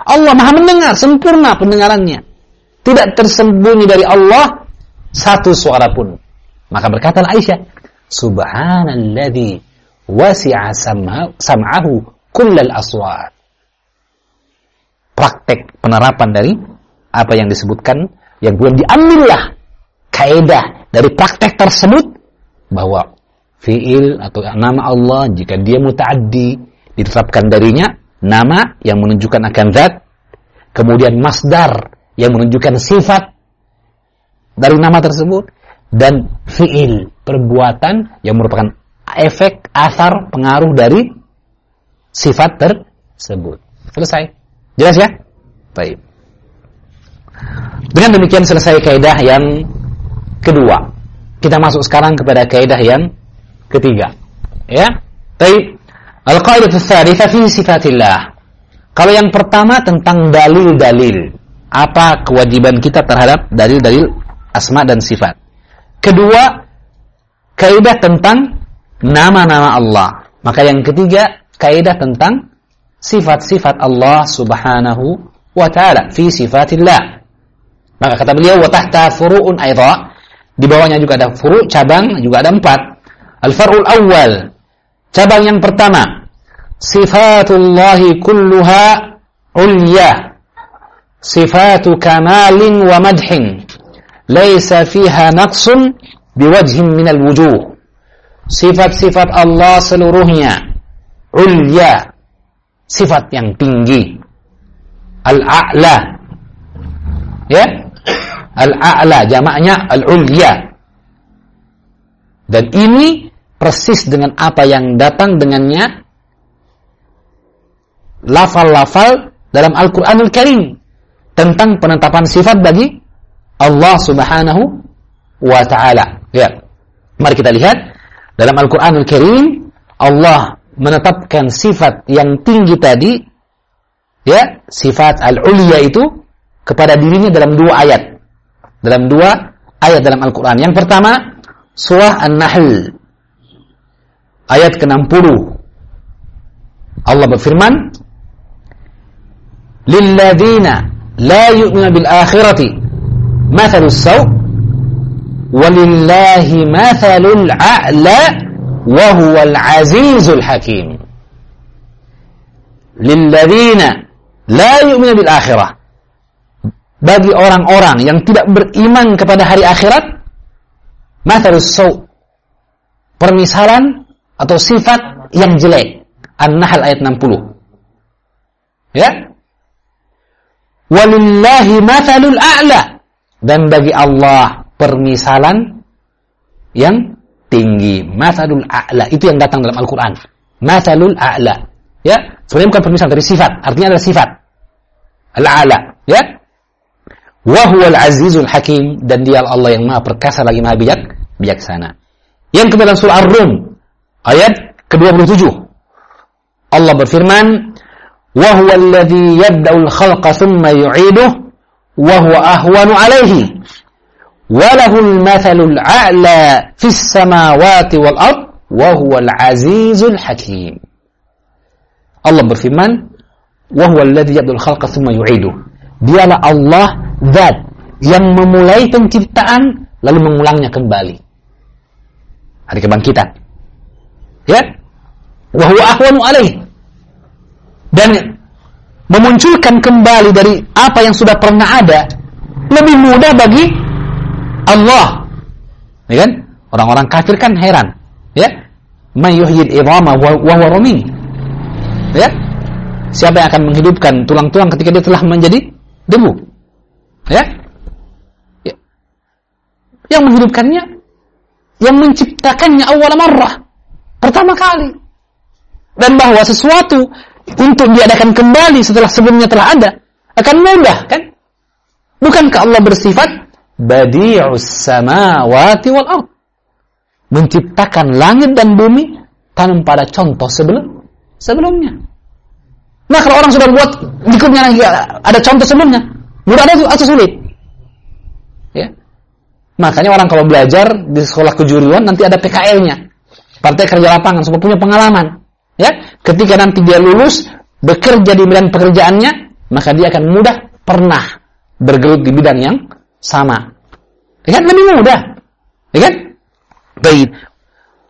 Allah maha mendengar, sempurna pendengarannya. Tidak tersembunyi dari Allah satu suara pun. Maka berkata Aisyah, Subhanalladzi wasi'a sam'ahu kullal aswat praktek penerapan dari apa yang disebutkan yang kemudian diambillah kaidah dari praktek tersebut bahwa fiil atau nama Allah jika dia mutaaddi ditetapkan darinya nama yang menunjukkan akan zat kemudian masdar yang menunjukkan sifat dari nama tersebut dan fiil perbuatan yang merupakan efek asar pengaruh dari sifat tersebut selesai Jelas ya? Baik. Dengan demikian selesai kaidah yang kedua. Kita masuk sekarang kepada kaidah yang ketiga. Ya? Baik. Al-qaidah tsalitsah fi sifatillah. Kalau yang pertama tentang dalil-dalil. Apa kewajiban kita terhadap dalil-dalil asma dan sifat. Kedua, kaidah tentang nama-nama Allah. Maka yang ketiga, kaidah tentang sifat-sifat Allah Subhanahu wa taala fi sifatillah. Maka kata beliau wa tahta furu'un aidha, di bawahnya juga ada furu' cabang juga ada empat. Al-far'ul awal, cabang yang pertama, sifatullahi kulluha ulya. Sifatu kamalin wa madhin. Laisa fiha naqsun biwajhin minal wujuh. Sifat-sifat Allah seluruhnya ulya sifat yang tinggi. al-a'la ya? al-a'la jamaknya al-ulya dan ini persis dengan apa yang datang dengannya lafal-lafal dalam Al-Qur'anul Karim tentang penetapan sifat bagi Allah Subhanahu wa taala. Ya. Mari kita lihat. Dalam Al-Qur'anul Karim Allah menetapkan sifat yang tinggi tadi ya sifat al-ulya itu kepada dirinya dalam dua ayat. Dalam dua ayat dalam Al-Qur'an. Yang pertama surah An-Nahl. Ayat ke-60. Allah berfirman lilladzina la yu'minu bil akhirati mathalus saw walillahi mathalul a'la wa huwal azizul hakim. Lilladzina la yu'minu bil akhirah. Bagi orang-orang yang tidak beriman kepada hari akhirat mathalus saw permisalan atau sifat yang jelek. An-Nahl ayat 60 ya? Walillahi mathalul a'la dan bagi Allah permisalan yang tinggi. Mathalul a'la. Itu yang datang dalam Al-Qur'an. Mathalul a'la. Ya? Sebenarnya bukan permisalan dari sifat. Artinya adalah sifat. Al-a'la. Ya? Wa huwal azizul hakim. Dan dia Allah yang maha perkasa lagi maha bijak bijaksana. Yang kedua dalam surah Ar-Rum ayat ke-27. Allah berfirman wa huwa alladhi yabda'ul khalqa thumma yu'iduhu wa huwa ahwanu wa lahul mathalul a'la fis samawati wal azizul hakim Allah berfirman wa huwa alladhi yabda'ul khalqa thumma dialah Allah zat yang memulai penciptaan lalu mengulangnya kembali. Hari kebangkitan. Ya? Wa huwa ahwanu alaih. Dan memunculkan kembali dari apa yang sudah pernah ada lebih mudah bagi Allah. Ya kan? Orang-orang kafir kan heran. Ya? Man yuhyil idhama wa huwa. Ya? Siapa yang akan menghidupkan tulang-tulang ketika dia telah menjadi debu? Ya? ya. Yang menghidupkannya, yang menciptakannya awal marrah. Pertama kali. Dan bahwa sesuatu untuk diadakan kembali setelah sebelumnya telah ada, akan mudah, kan? Bukankah Allah bersifat badi'us samawati wal ard? Menciptakan langit dan bumi tanpa ada contoh sebelum sebelumnya. Nah, kalau orang sudah buat berikutnya lagi ada contoh sebelumnya, Mudah atau sulit? Ya. Makanya orang kalau belajar di sekolah kejuruan nanti ada PKL-nya. Partai kerja lapangan, supaya punya pengalaman. Ya, ketika nanti dia lulus bekerja di bidang pekerjaannya, maka dia akan mudah pernah bergelut di bidang yang sama. Ya kan lebih mudah. Ya kan? Baik.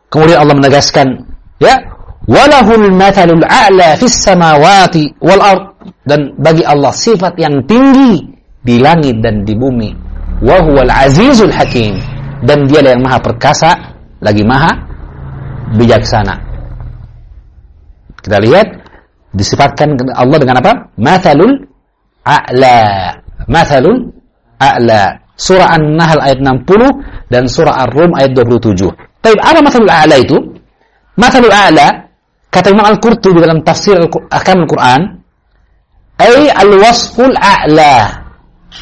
Kemudian Allah menegaskan, ya, walahul mathalul a'la fis samawati wal ard dan bagi Allah sifat yang tinggi di langit dan di bumi wa huwal azizul hakim dan dia yang maha perkasa lagi maha bijaksana kita lihat disifatkan Allah dengan apa? Mathalul a'la. Mathalul a'la. Surah An-Nahl ayat 60 dan surah Ar-Rum ayat 27 tapi apa mathalul a'la itu? Mathalul a'la Kata Imam Al-Qurtubi dalam tafsir Ahkam Al-Quran, ay al-wasful a'la.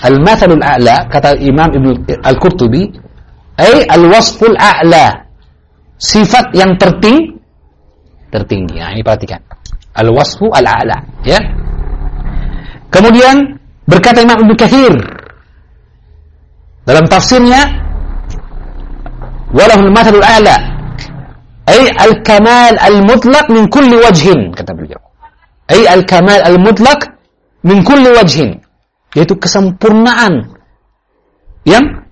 Al-mathalul a'la, kata Imam Ibn Al-Qurtubi, ay al-wasful a'la. Sifat yang tertinggi, tertinggi. Nah, ini perhatikan. Al-wasfu al-a'la, ya. Kemudian berkata Imam Ibnu Katsir dalam tafsirnya walahul mathalul a'la Ay al-kamal al-mutlaq min kulli wajhin, kata beliau. Ay al-kamal al-mutlaq min kulli wajhin. Yaitu kesempurnaan yang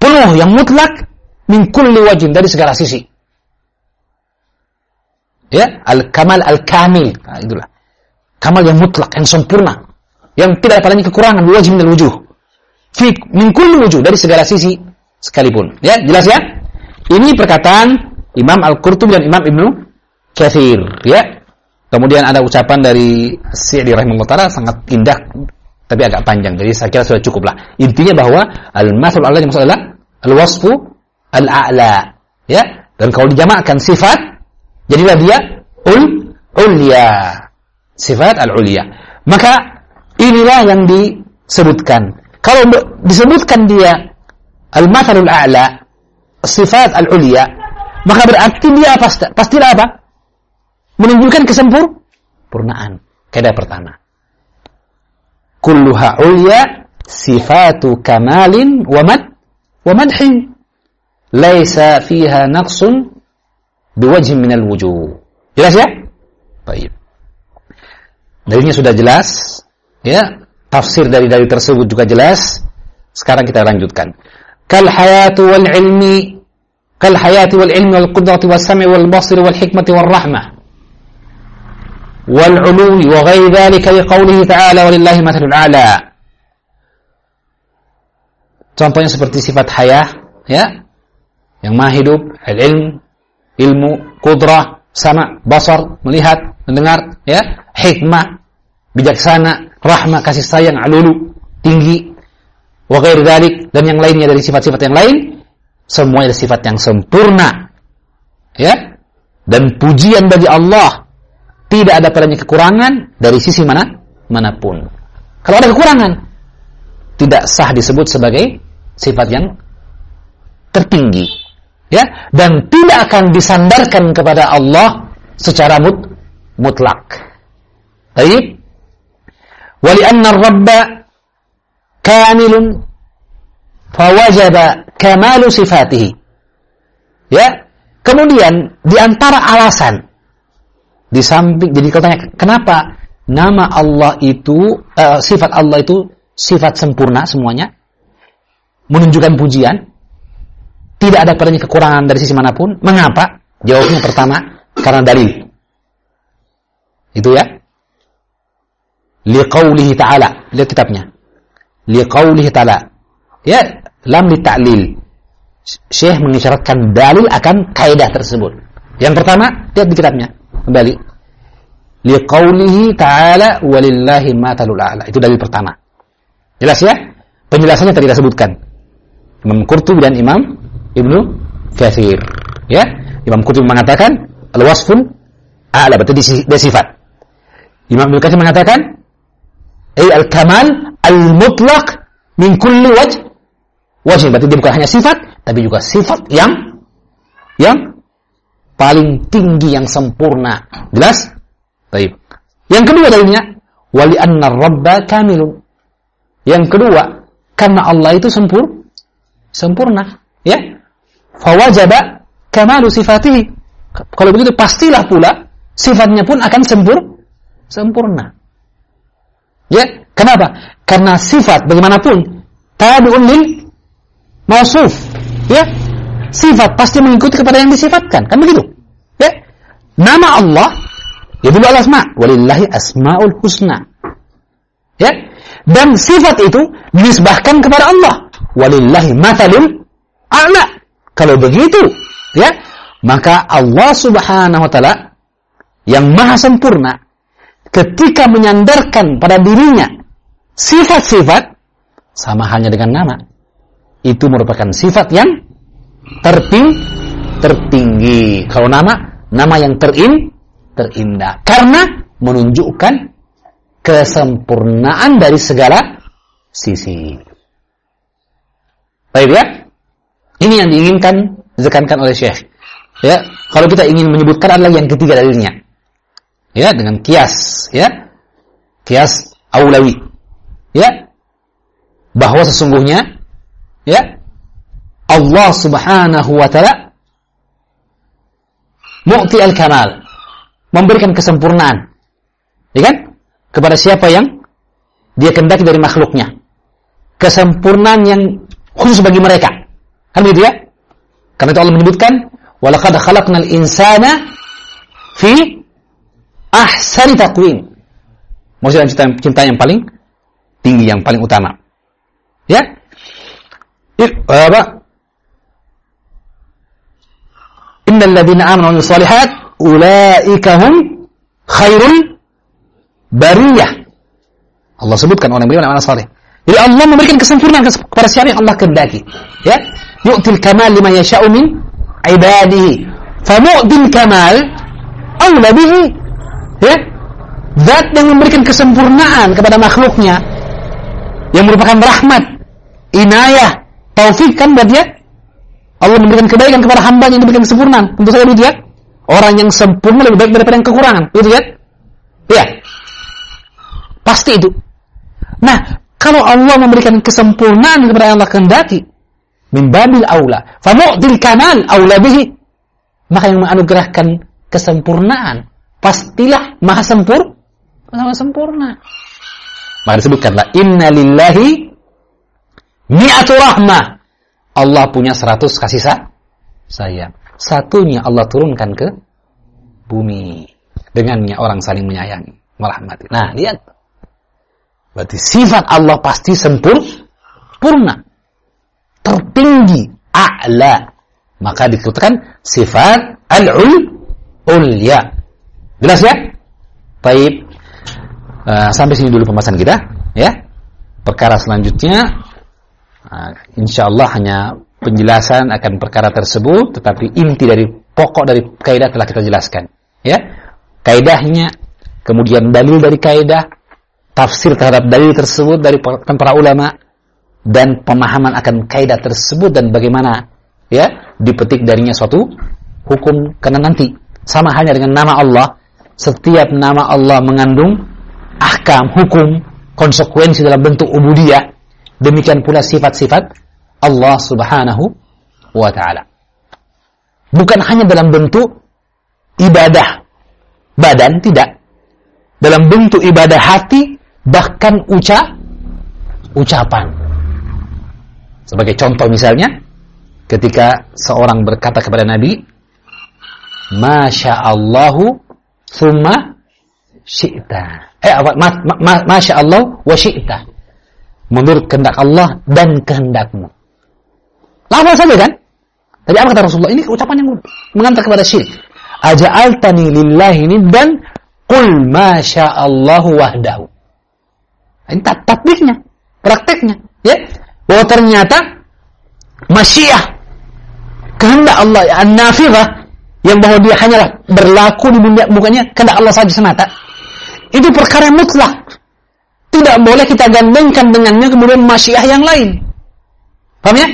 penuh, yang mutlak min kulli wajhin, dari segala sisi. Ya, al-kamal al-kamil. Nah, itulah. Kamal yang mutlak, yang sempurna. Yang tidak ada padanya kekurangan, wajib min wujuh. Fi, min kulli wujuh, dari segala sisi sekalipun. Ya, jelas ya? Ini perkataan Imam Al-Qurtubi dan Imam Ibnu Katsir, ya. Kemudian ada ucapan dari Syi'ri rahimahullah taala sangat indah tapi agak panjang. Jadi saya kira sudah cukup lah. Intinya bahwa al-mathul Allah yang al-wasfu al-a'la, ya. Dan kalau dijamakkan sifat jadilah dia ul ulya. Sifat al-ulya. Maka inilah yang disebutkan. Kalau disebutkan dia al-mathalul a'la, sifat al-ulya, maka berarti dia pasti, pastilah apa? Menunjukkan kesempurnaan. Kaidah pertama. Kulluha ulya sifatu kamalin wa mad wa madhin. laisa fiha naqsun biwajhin minal wujuh. Jelas ya? Baik. Dalilnya sudah jelas, ya. Tafsir dari dalil tersebut juga jelas. Sekarang kita lanjutkan. Kal hayatu wal ilmi kal hayati wal ilmi wal qudrati was sam'i wal basri wal hikmati wal rahmah wal ulumi wa ghairi dhalika liqaulihi ta'ala walillahi mathalul a'la. Contohnya seperti sifat hayah, ya, yang maha hidup, ilmu, ilmu, kudrah, sama, basar, melihat, mendengar, ya, hikmah, bijaksana, rahmah, kasih sayang, alulu, tinggi, wa ghairi dan yang lainnya dari sifat-sifat yang lain, semuanya sifat yang sempurna. Ya. Dan pujian bagi Allah tidak ada padanya kekurangan dari sisi mana mana pun. Kalau ada kekurangan, tidak sah disebut sebagai sifat yang tertinggi ya dan tidak akan disandarkan kepada Allah secara mut mutlak. Baik. Wali anna rabba kamilun fawajaba kamalu sifatihi. Ya. Kemudian di antara alasan di samping jadi kalau tanya kenapa nama Allah itu uh, sifat Allah itu sifat sempurna semuanya menunjukkan pujian, tidak ada padanya kekurangan dari sisi mana pun. Mengapa? Jawabnya pertama, karena dalil. Itu ya. Liqaulihi ta'ala. Lihat kitabnya. Liqaulihi ta'ala. Ya, lam ta'lil. Syekh mengisyaratkan dalil akan kaidah tersebut. Yang pertama, lihat di kitabnya. Kembali. Liqaulihi ta'ala walillahi matalul a'la. Itu dalil pertama. Jelas ya? Penjelasannya tadi kita sebutkan. Imam Qurtubi dan Imam Ibnu Katsir. Ya, Imam Qurtubi mengatakan al-wasfun a'la berarti dia sifat. Imam Ibnu Katsir mengatakan ay al-kamal al-mutlaq min kulli wajh wajh berarti dia bukan hanya sifat tapi juga sifat yang yang paling tinggi yang sempurna. Jelas? Baik. Yang kedua dalilnya wali anna rabba kamilun. Yang kedua, karena Allah itu sempurna sempurna ya fawajaba kamalu sifatihi. Kalau begitu pastilah pula sifatnya pun akan sempur sempurna. Ya kenapa? Karena sifat bagaimanapun tabi'un lil mausuf ya sifat pasti mengikuti kepada yang disifatkan. Kan begitu? Ya nama Allah ya dulu al-asma walillahi asmaul husna. Ya dan sifat itu dinisbahkan kepada Allah walillahi mathalul a'la. Kalau begitu, ya, maka Allah Subhanahu wa taala yang maha sempurna ketika menyandarkan pada dirinya sifat-sifat sama halnya dengan nama. Itu merupakan sifat yang terting tertinggi. Kalau nama, nama yang terin terindah karena menunjukkan kesempurnaan dari segala sisi. Baik ya? Ini yang diinginkan ditekankan oleh Syekh. Ya, kalau kita ingin menyebutkan adalah yang ketiga dalilnya. Ya, dengan kias, ya. Kias aulawi. Ya. Bahwa sesungguhnya ya Allah Subhanahu wa taala mu'ti al-kamal, memberikan kesempurnaan. Ya kan? Kepada siapa yang dia kendaki dari makhluknya. Kesempurnaan yang khusus bagi mereka. Kan begitu ya? Karena itu Allah menyebutkan walaqad khalaqnal insana fi ahsani taqwim. Maksudnya cinta, cinta yang paling tinggi, yang paling utama. Ya? Apa? Innal ladzina amanu wa shalihat ulaika hum khairul bariyah. Allah sebutkan orang beriman amal saleh. Jadi Allah memberikan kesempurnaan kepada siapa yang Allah kehendaki. Ya, yu'til kamal lima yasha'u min ibadihi. Famu'til kamal awla bihi. Ya, zat yang memberikan kesempurnaan kepada makhluknya yang merupakan rahmat, inayah, taufik kan buat dia. Allah memberikan kebaikan kepada hamba yang diberikan kesempurnaan. Tentu saja dia orang yang sempurna lebih baik daripada yang kekurangan. Gitu ya? Ya. Pasti itu. Nah, kalau Allah memberikan kesempurnaan kepada yang Allah kehendaki, min babil aula. Famu'til kamal aula bihi. Maka yang menganugerahkan kesempurnaan pastilah maha sempur, maha sempurna. Maka disebutkanlah inna lillahi mi'atu rahmah. Allah punya seratus kasih sayang. Satunya Allah turunkan ke bumi. Dengannya orang saling menyayangi, merahmati. Nah, lihat. Berarti sifat Allah pasti sempurna. Tertinggi, a'la. Maka dikatakan sifat al-ul ulya. Jelas ya? Baik. Uh, sampai sini dulu pembahasan kita, ya. Perkara selanjutnya uh, insya Allah hanya penjelasan akan perkara tersebut, tetapi inti dari pokok dari kaidah telah kita jelaskan. Ya, kaidahnya, kemudian dalil dari kaidah, tafsir terhadap dalil tersebut dari para ulama, dan pemahaman akan kaidah tersebut dan bagaimana ya dipetik darinya suatu hukum karena nanti sama hanya dengan nama Allah setiap nama Allah mengandung ahkam hukum konsekuensi dalam bentuk ubudiyah demikian pula sifat-sifat Allah Subhanahu wa taala. Bukan hanya dalam bentuk ibadah badan tidak. Dalam bentuk ibadah hati bahkan uca ucapan. Sebagai contoh misalnya ketika seorang berkata kepada Nabi, "Masya Allahu thumma syi'ta." Eh apa? Ma, ma, Masya Allah wa syi'ta. Menurut kehendak Allah dan kehendakmu. Lama saja kan? Tapi apa kata Rasulullah? Ini ucapan yang mengantar kepada syirik. Aja'altani lillahi dan qul ma Allahu wahdahu. Ini tatbiknya, prakteknya, ya. Bahwa ternyata masyiah kehendak Allah an-nafidhah yang bahwa dia hanyalah berlaku di dunia mukanya kehendak Allah saja semata. Itu perkara mutlak. Tidak boleh kita gandengkan dengannya kemudian masyiah yang lain. Paham ya?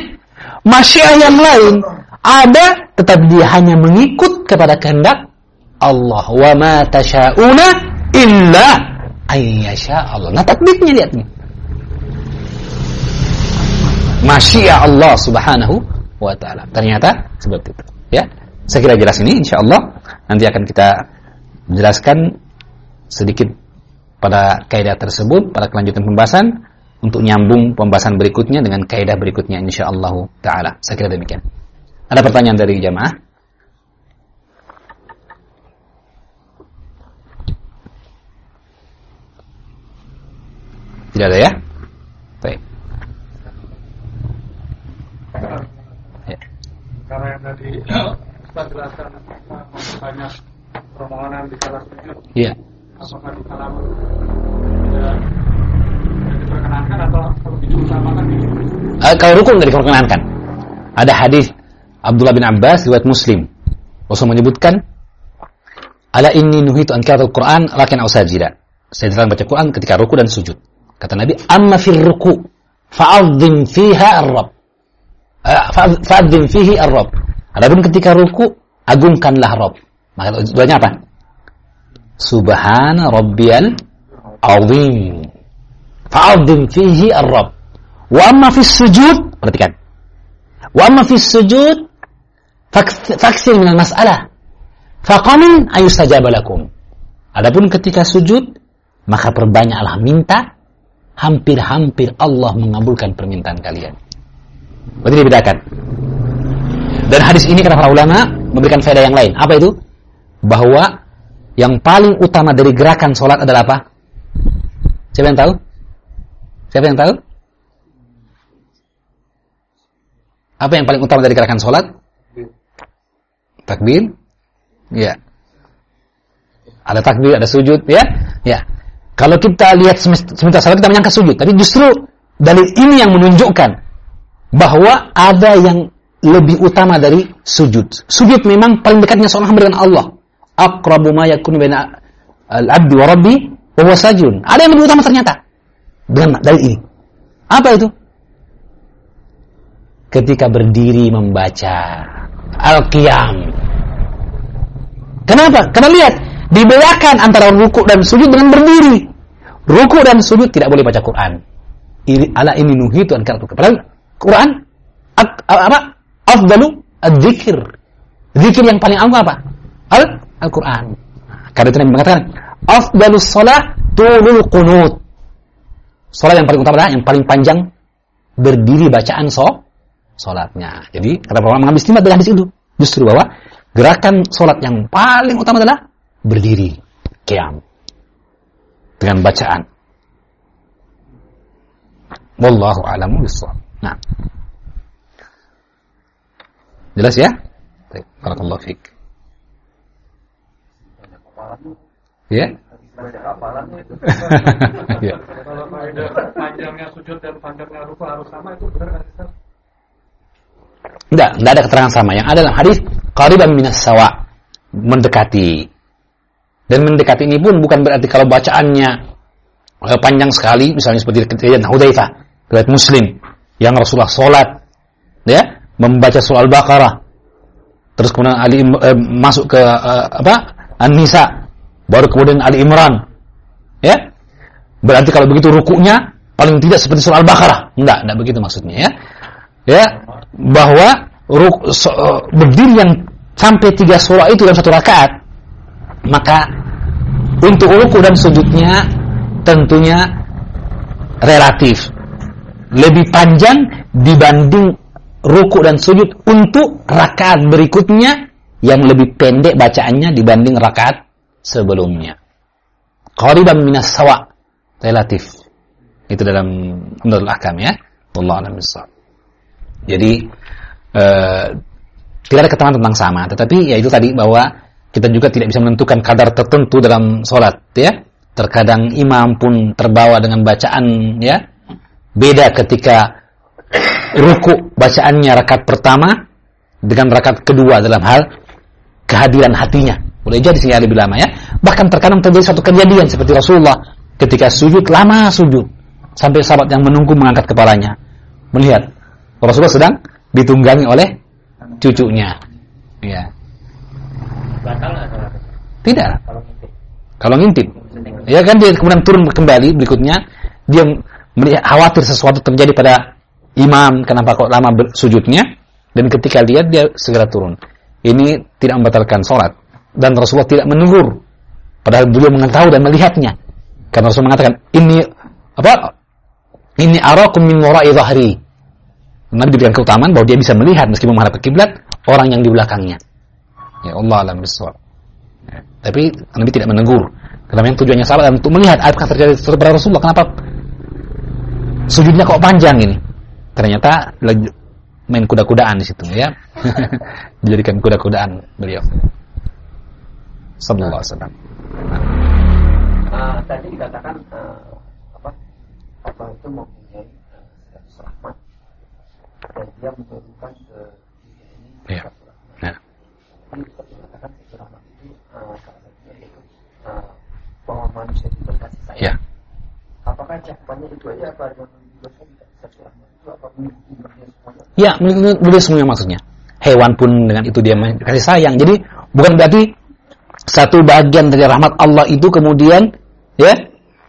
Masyiah yang lain ada tetapi dia hanya mengikut kepada kehendak Allah. Wa ma tasyauna illa ayyasha Allah. Nah tatbiknya lihat nih. Masyiah Allah Subhanahu wa taala. Ternyata seperti itu. Ya. Saya kira jelas ini insyaallah nanti akan kita jelaskan sedikit pada kaidah tersebut pada kelanjutan pembahasan untuk nyambung pembahasan berikutnya dengan kaidah berikutnya insyaallah taala. Saya kira demikian. Ada pertanyaan dari jamaah? Tidak ada ya? Baik. Ya. Karena yang tadi kita jelaskan banyak permohonan di salah sujud. Iya. Apakah di salam tidak diperkenankan atau kalau diutamakan Uh, kalau rukun nggak diperkenankan. Ada hadis Abdullah bin Abbas riwayat Muslim. Rasul menyebutkan, "Ala inni nuhitu an qira'atul Qur'an lakin ausajida." Saya dilarang baca Quran ketika ruku dan sujud. Kata Nabi, "Amma fil ruku fa'adzim fiha ar-rabb." Fa'adzim fihi ar-rabb. Adapun ketika ruku, agungkanlah Rabb. Maka doanya apa? Subhana rabbiyal azim. Fa'adzim fihi ar-rabb. Wa amma fis sujud, perhatikan. Wa amma fis sujud faksir minal mas'alah. Faqamin ayustajaba lakum. Adapun ketika sujud, maka perbanyaklah minta, hampir-hampir Allah mengabulkan permintaan kalian. Berarti dibedakan. Dan hadis ini kata para ulama memberikan faedah yang lain. Apa itu? Bahwa yang paling utama dari gerakan sholat adalah apa? Siapa yang tahu? Siapa yang tahu? Apa yang paling utama dari gerakan sholat? Takbir. Ya. Ada takbir, ada sujud, ya. Ya. Kalau kita lihat sementara sholat kita menyangka sujud, tapi justru dari ini yang menunjukkan bahwa ada yang lebih utama dari sujud. Sujud memang paling dekatnya seorang hamba dengan Allah. Aqrabu ma yakunu baina al-'abdi wa rabbi wa huwa sajun. Ada yang lebih utama ternyata. Dengan dari ini. Apa itu? ketika berdiri membaca Al-Qiyam. Kenapa? Karena lihat, dibedakan antara ruku dan sujud dengan berdiri. Ruku dan sujud tidak boleh baca Quran. Ala ini nuhitu an karatu. Padahal Quran apa? Afdalu adzikir. Zikir yang paling agung apa? Al Al-Qur'an. Karena itu Nabi mengatakan, afdalus shalah tulul qunut. Salat yang paling utama adalah yang paling panjang berdiri bacaan so salatnya. Jadi kata para mengambil istimewa dari hadis itu justru bahwa gerakan salat yang paling utama adalah berdiri, qiyam dengan bacaan. Wallahu a'lamu bissawab. Nah. Jelas ya? Baik, barakallahu fiik. Ya? ya. Kalau panjangnya sujud dan panjangnya ruku harus sama itu benar kan? Enggak, enggak ada keterangan sama. Yang ada dalam hadis qariban minas sawa, mendekati. Dan mendekati ini pun bukan berarti kalau bacaannya eh, panjang sekali, misalnya seperti kejadian Hudzaifah, riwayat Muslim, yang Rasulullah salat ya, membaca surah Al-Baqarah. Terus kemudian Ali eh, masuk ke eh, apa? An-Nisa, baru kemudian Ali Imran. Ya? Berarti kalau begitu rukunya paling tidak seperti surah Al-Baqarah. Enggak, enggak begitu maksudnya ya. Ya, bahwa ruk, so, berdiri yang sampai tiga surah itu dalam satu rakaat, maka untuk ruku dan sujudnya tentunya relatif lebih panjang dibanding ruku dan sujud untuk rakaat berikutnya yang lebih pendek bacaannya dibanding rakaat sebelumnya. Qariban minas sawa relatif. Itu dalam Umdatul Ahkam ya. Wallahu a'lam. Jadi eh, tidak ada keterangan tentang sama, tetapi ya itu tadi bahwa kita juga tidak bisa menentukan kadar tertentu dalam sholat, ya. Terkadang imam pun terbawa dengan bacaan, ya. Beda ketika ruku bacaannya rakaat pertama dengan rakaat kedua dalam hal kehadiran hatinya. Boleh jadi sih ada lama ya. Bahkan terkadang terjadi satu kejadian seperti Rasulullah ketika sujud lama sujud sampai sahabat yang menunggu mengangkat kepalanya melihat Rasulullah sedang ditunggangi oleh cucunya. Ya. Batal? Tidak. Kalau ngintip. Kalau ngintip. Ya kan dia kemudian turun kembali berikutnya dia khawatir sesuatu terjadi pada imam kenapa kok lama bersujudnya dan ketika lihat dia segera turun. Ini tidak membatalkan sholat dan Rasulullah tidak menegur padahal beliau mengetahui dan melihatnya. Karena Rasul mengatakan ini apa? Ini arakum min wara'i dhahri. Nabi diberikan keutamaan bahwa dia bisa melihat meskipun menghadap ke kiblat orang yang di belakangnya. Ya Allah alam. Ya, Tapi Nabi tidak menegur. Karena yang tujuannya sahabat untuk melihat apakah terjadi sesuatu Rasulullah. Kenapa sujudnya kok panjang ini? Ternyata main kuda-kudaan di situ ya. Dijadikan kuda-kudaan beliau. Sallallahu alaihi wasallam. Eh, tadi dikatakan eh, apa apa itu mempunyai eh, status rahmat dan dia menurunkan ke dunia ini Iya. rahmat. Nah, Jadi bisa dikatakan rahmat itu eh, salah satunya yaitu eh, bahwa manusia itu berkasih sayang. ya. Apakah itu aja apa? Ya, beliau semuanya maksudnya. Hewan pun dengan itu dia kasih sayang. Jadi bukan berarti satu bagian dari rahmat Allah itu kemudian ya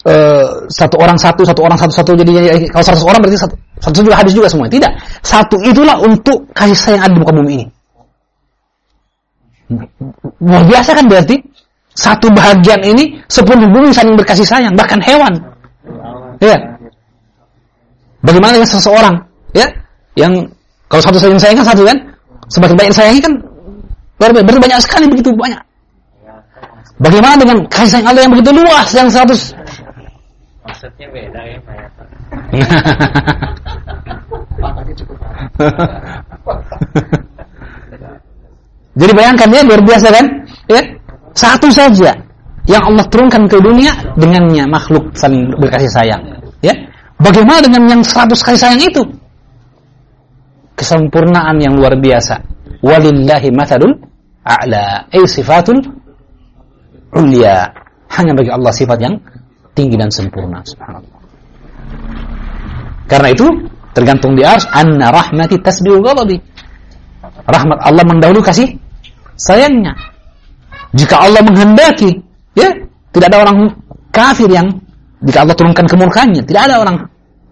eh, satu orang satu satu orang satu satu jadi kalau seratus orang berarti satu, satu juga hadis juga semua tidak satu itulah untuk kasih sayang ada di muka bumi ini luar biasa kan berarti satu bahagian ini sepuluh bumi saling berkasih sayang bahkan hewan ya. Bagaimana dengan seseorang? Ya. Yang kalau satu saling sayang kan satu kan? Semakin banyak sayangi kan berarti banyak sekali begitu banyak. Bagaimana dengan kasih sayang Allah yang begitu luas yang 100 Maksudnya beda ya Pak. Jadi bayangkan ya luar biasa kan? Ya. Satu saja yang Allah turunkan ke dunia dengannya makhluk saling berkasih sayang. Ya. Bagaimana dengan yang 100 kasih sayang itu? Kesempurnaan yang luar biasa. Walillahi mathalul a'la. Ay sifatul ulia. Hanya bagi Allah sifat yang tinggi dan sempurna. Karena itu tergantung di ars anna rahmati tasbihu ghadabi. Rahmat Allah mendahului kasih sayangnya. Jika Allah menghendaki, ya, tidak ada orang kafir yang jika Allah turunkan kemurkannya, tidak ada orang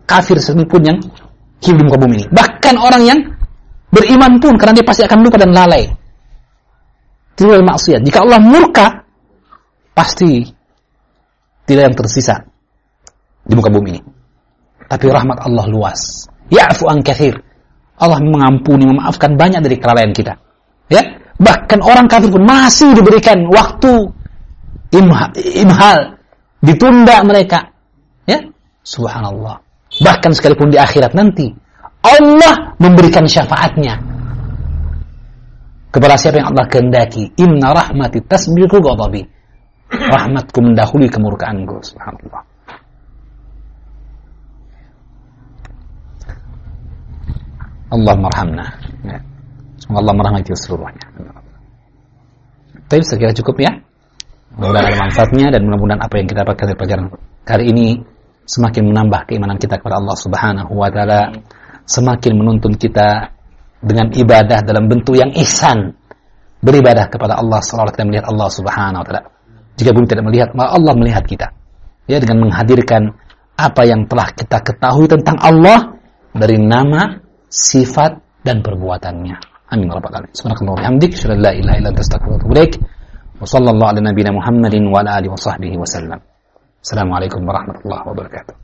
kafir sekalipun yang hidup di muka bumi ini. Bahkan orang yang Beriman pun karena dia pasti akan lupa dan lalai. Tidak maksiat. Jika Allah murka, pasti tidak yang tersisa di muka bumi ini. Tapi rahmat Allah luas. Ya'fu an kathir. Allah mengampuni, memaafkan banyak dari kelalaian kita. Ya, bahkan orang kafir pun masih diberikan waktu imha, imhal, ditunda mereka. Ya, subhanallah. Bahkan sekalipun di akhirat nanti Allah memberikan syafaatnya kepada siapa yang Allah kehendaki. Inna rahmati tasbiqu ghadabi. Rahmatku mendahului kemurkaanku. Subhanallah. Allah merhamna. Ya. Semoga Allah merahmati seluruhnya. Tapi sekira cukup ya. Mudah-mudahan manfaatnya dan mudah-mudahan apa yang kita dapatkan dari pelajaran kali ini semakin menambah keimanan kita kepada Allah Subhanahu wa taala, semakin menuntun kita dengan ibadah dalam bentuk yang ihsan. Beribadah kepada Allah selalu kita melihat Allah Subhanahu wa taala. Jika belum tidak melihat, maka Allah melihat kita. Ya dengan menghadirkan apa yang telah kita ketahui tentang Allah dari nama, sifat dan perbuatannya. Amin rabbal alamin. Subhanallahi wa bihamdik, la ilaha illa anta astaghfiruka wa atubu ilaik. Wa sallallahu ala nabiyyina Muhammadin wa ala alihi wa sahbihi wa sallam. Assalamualaikum warahmatullahi wabarakatuh.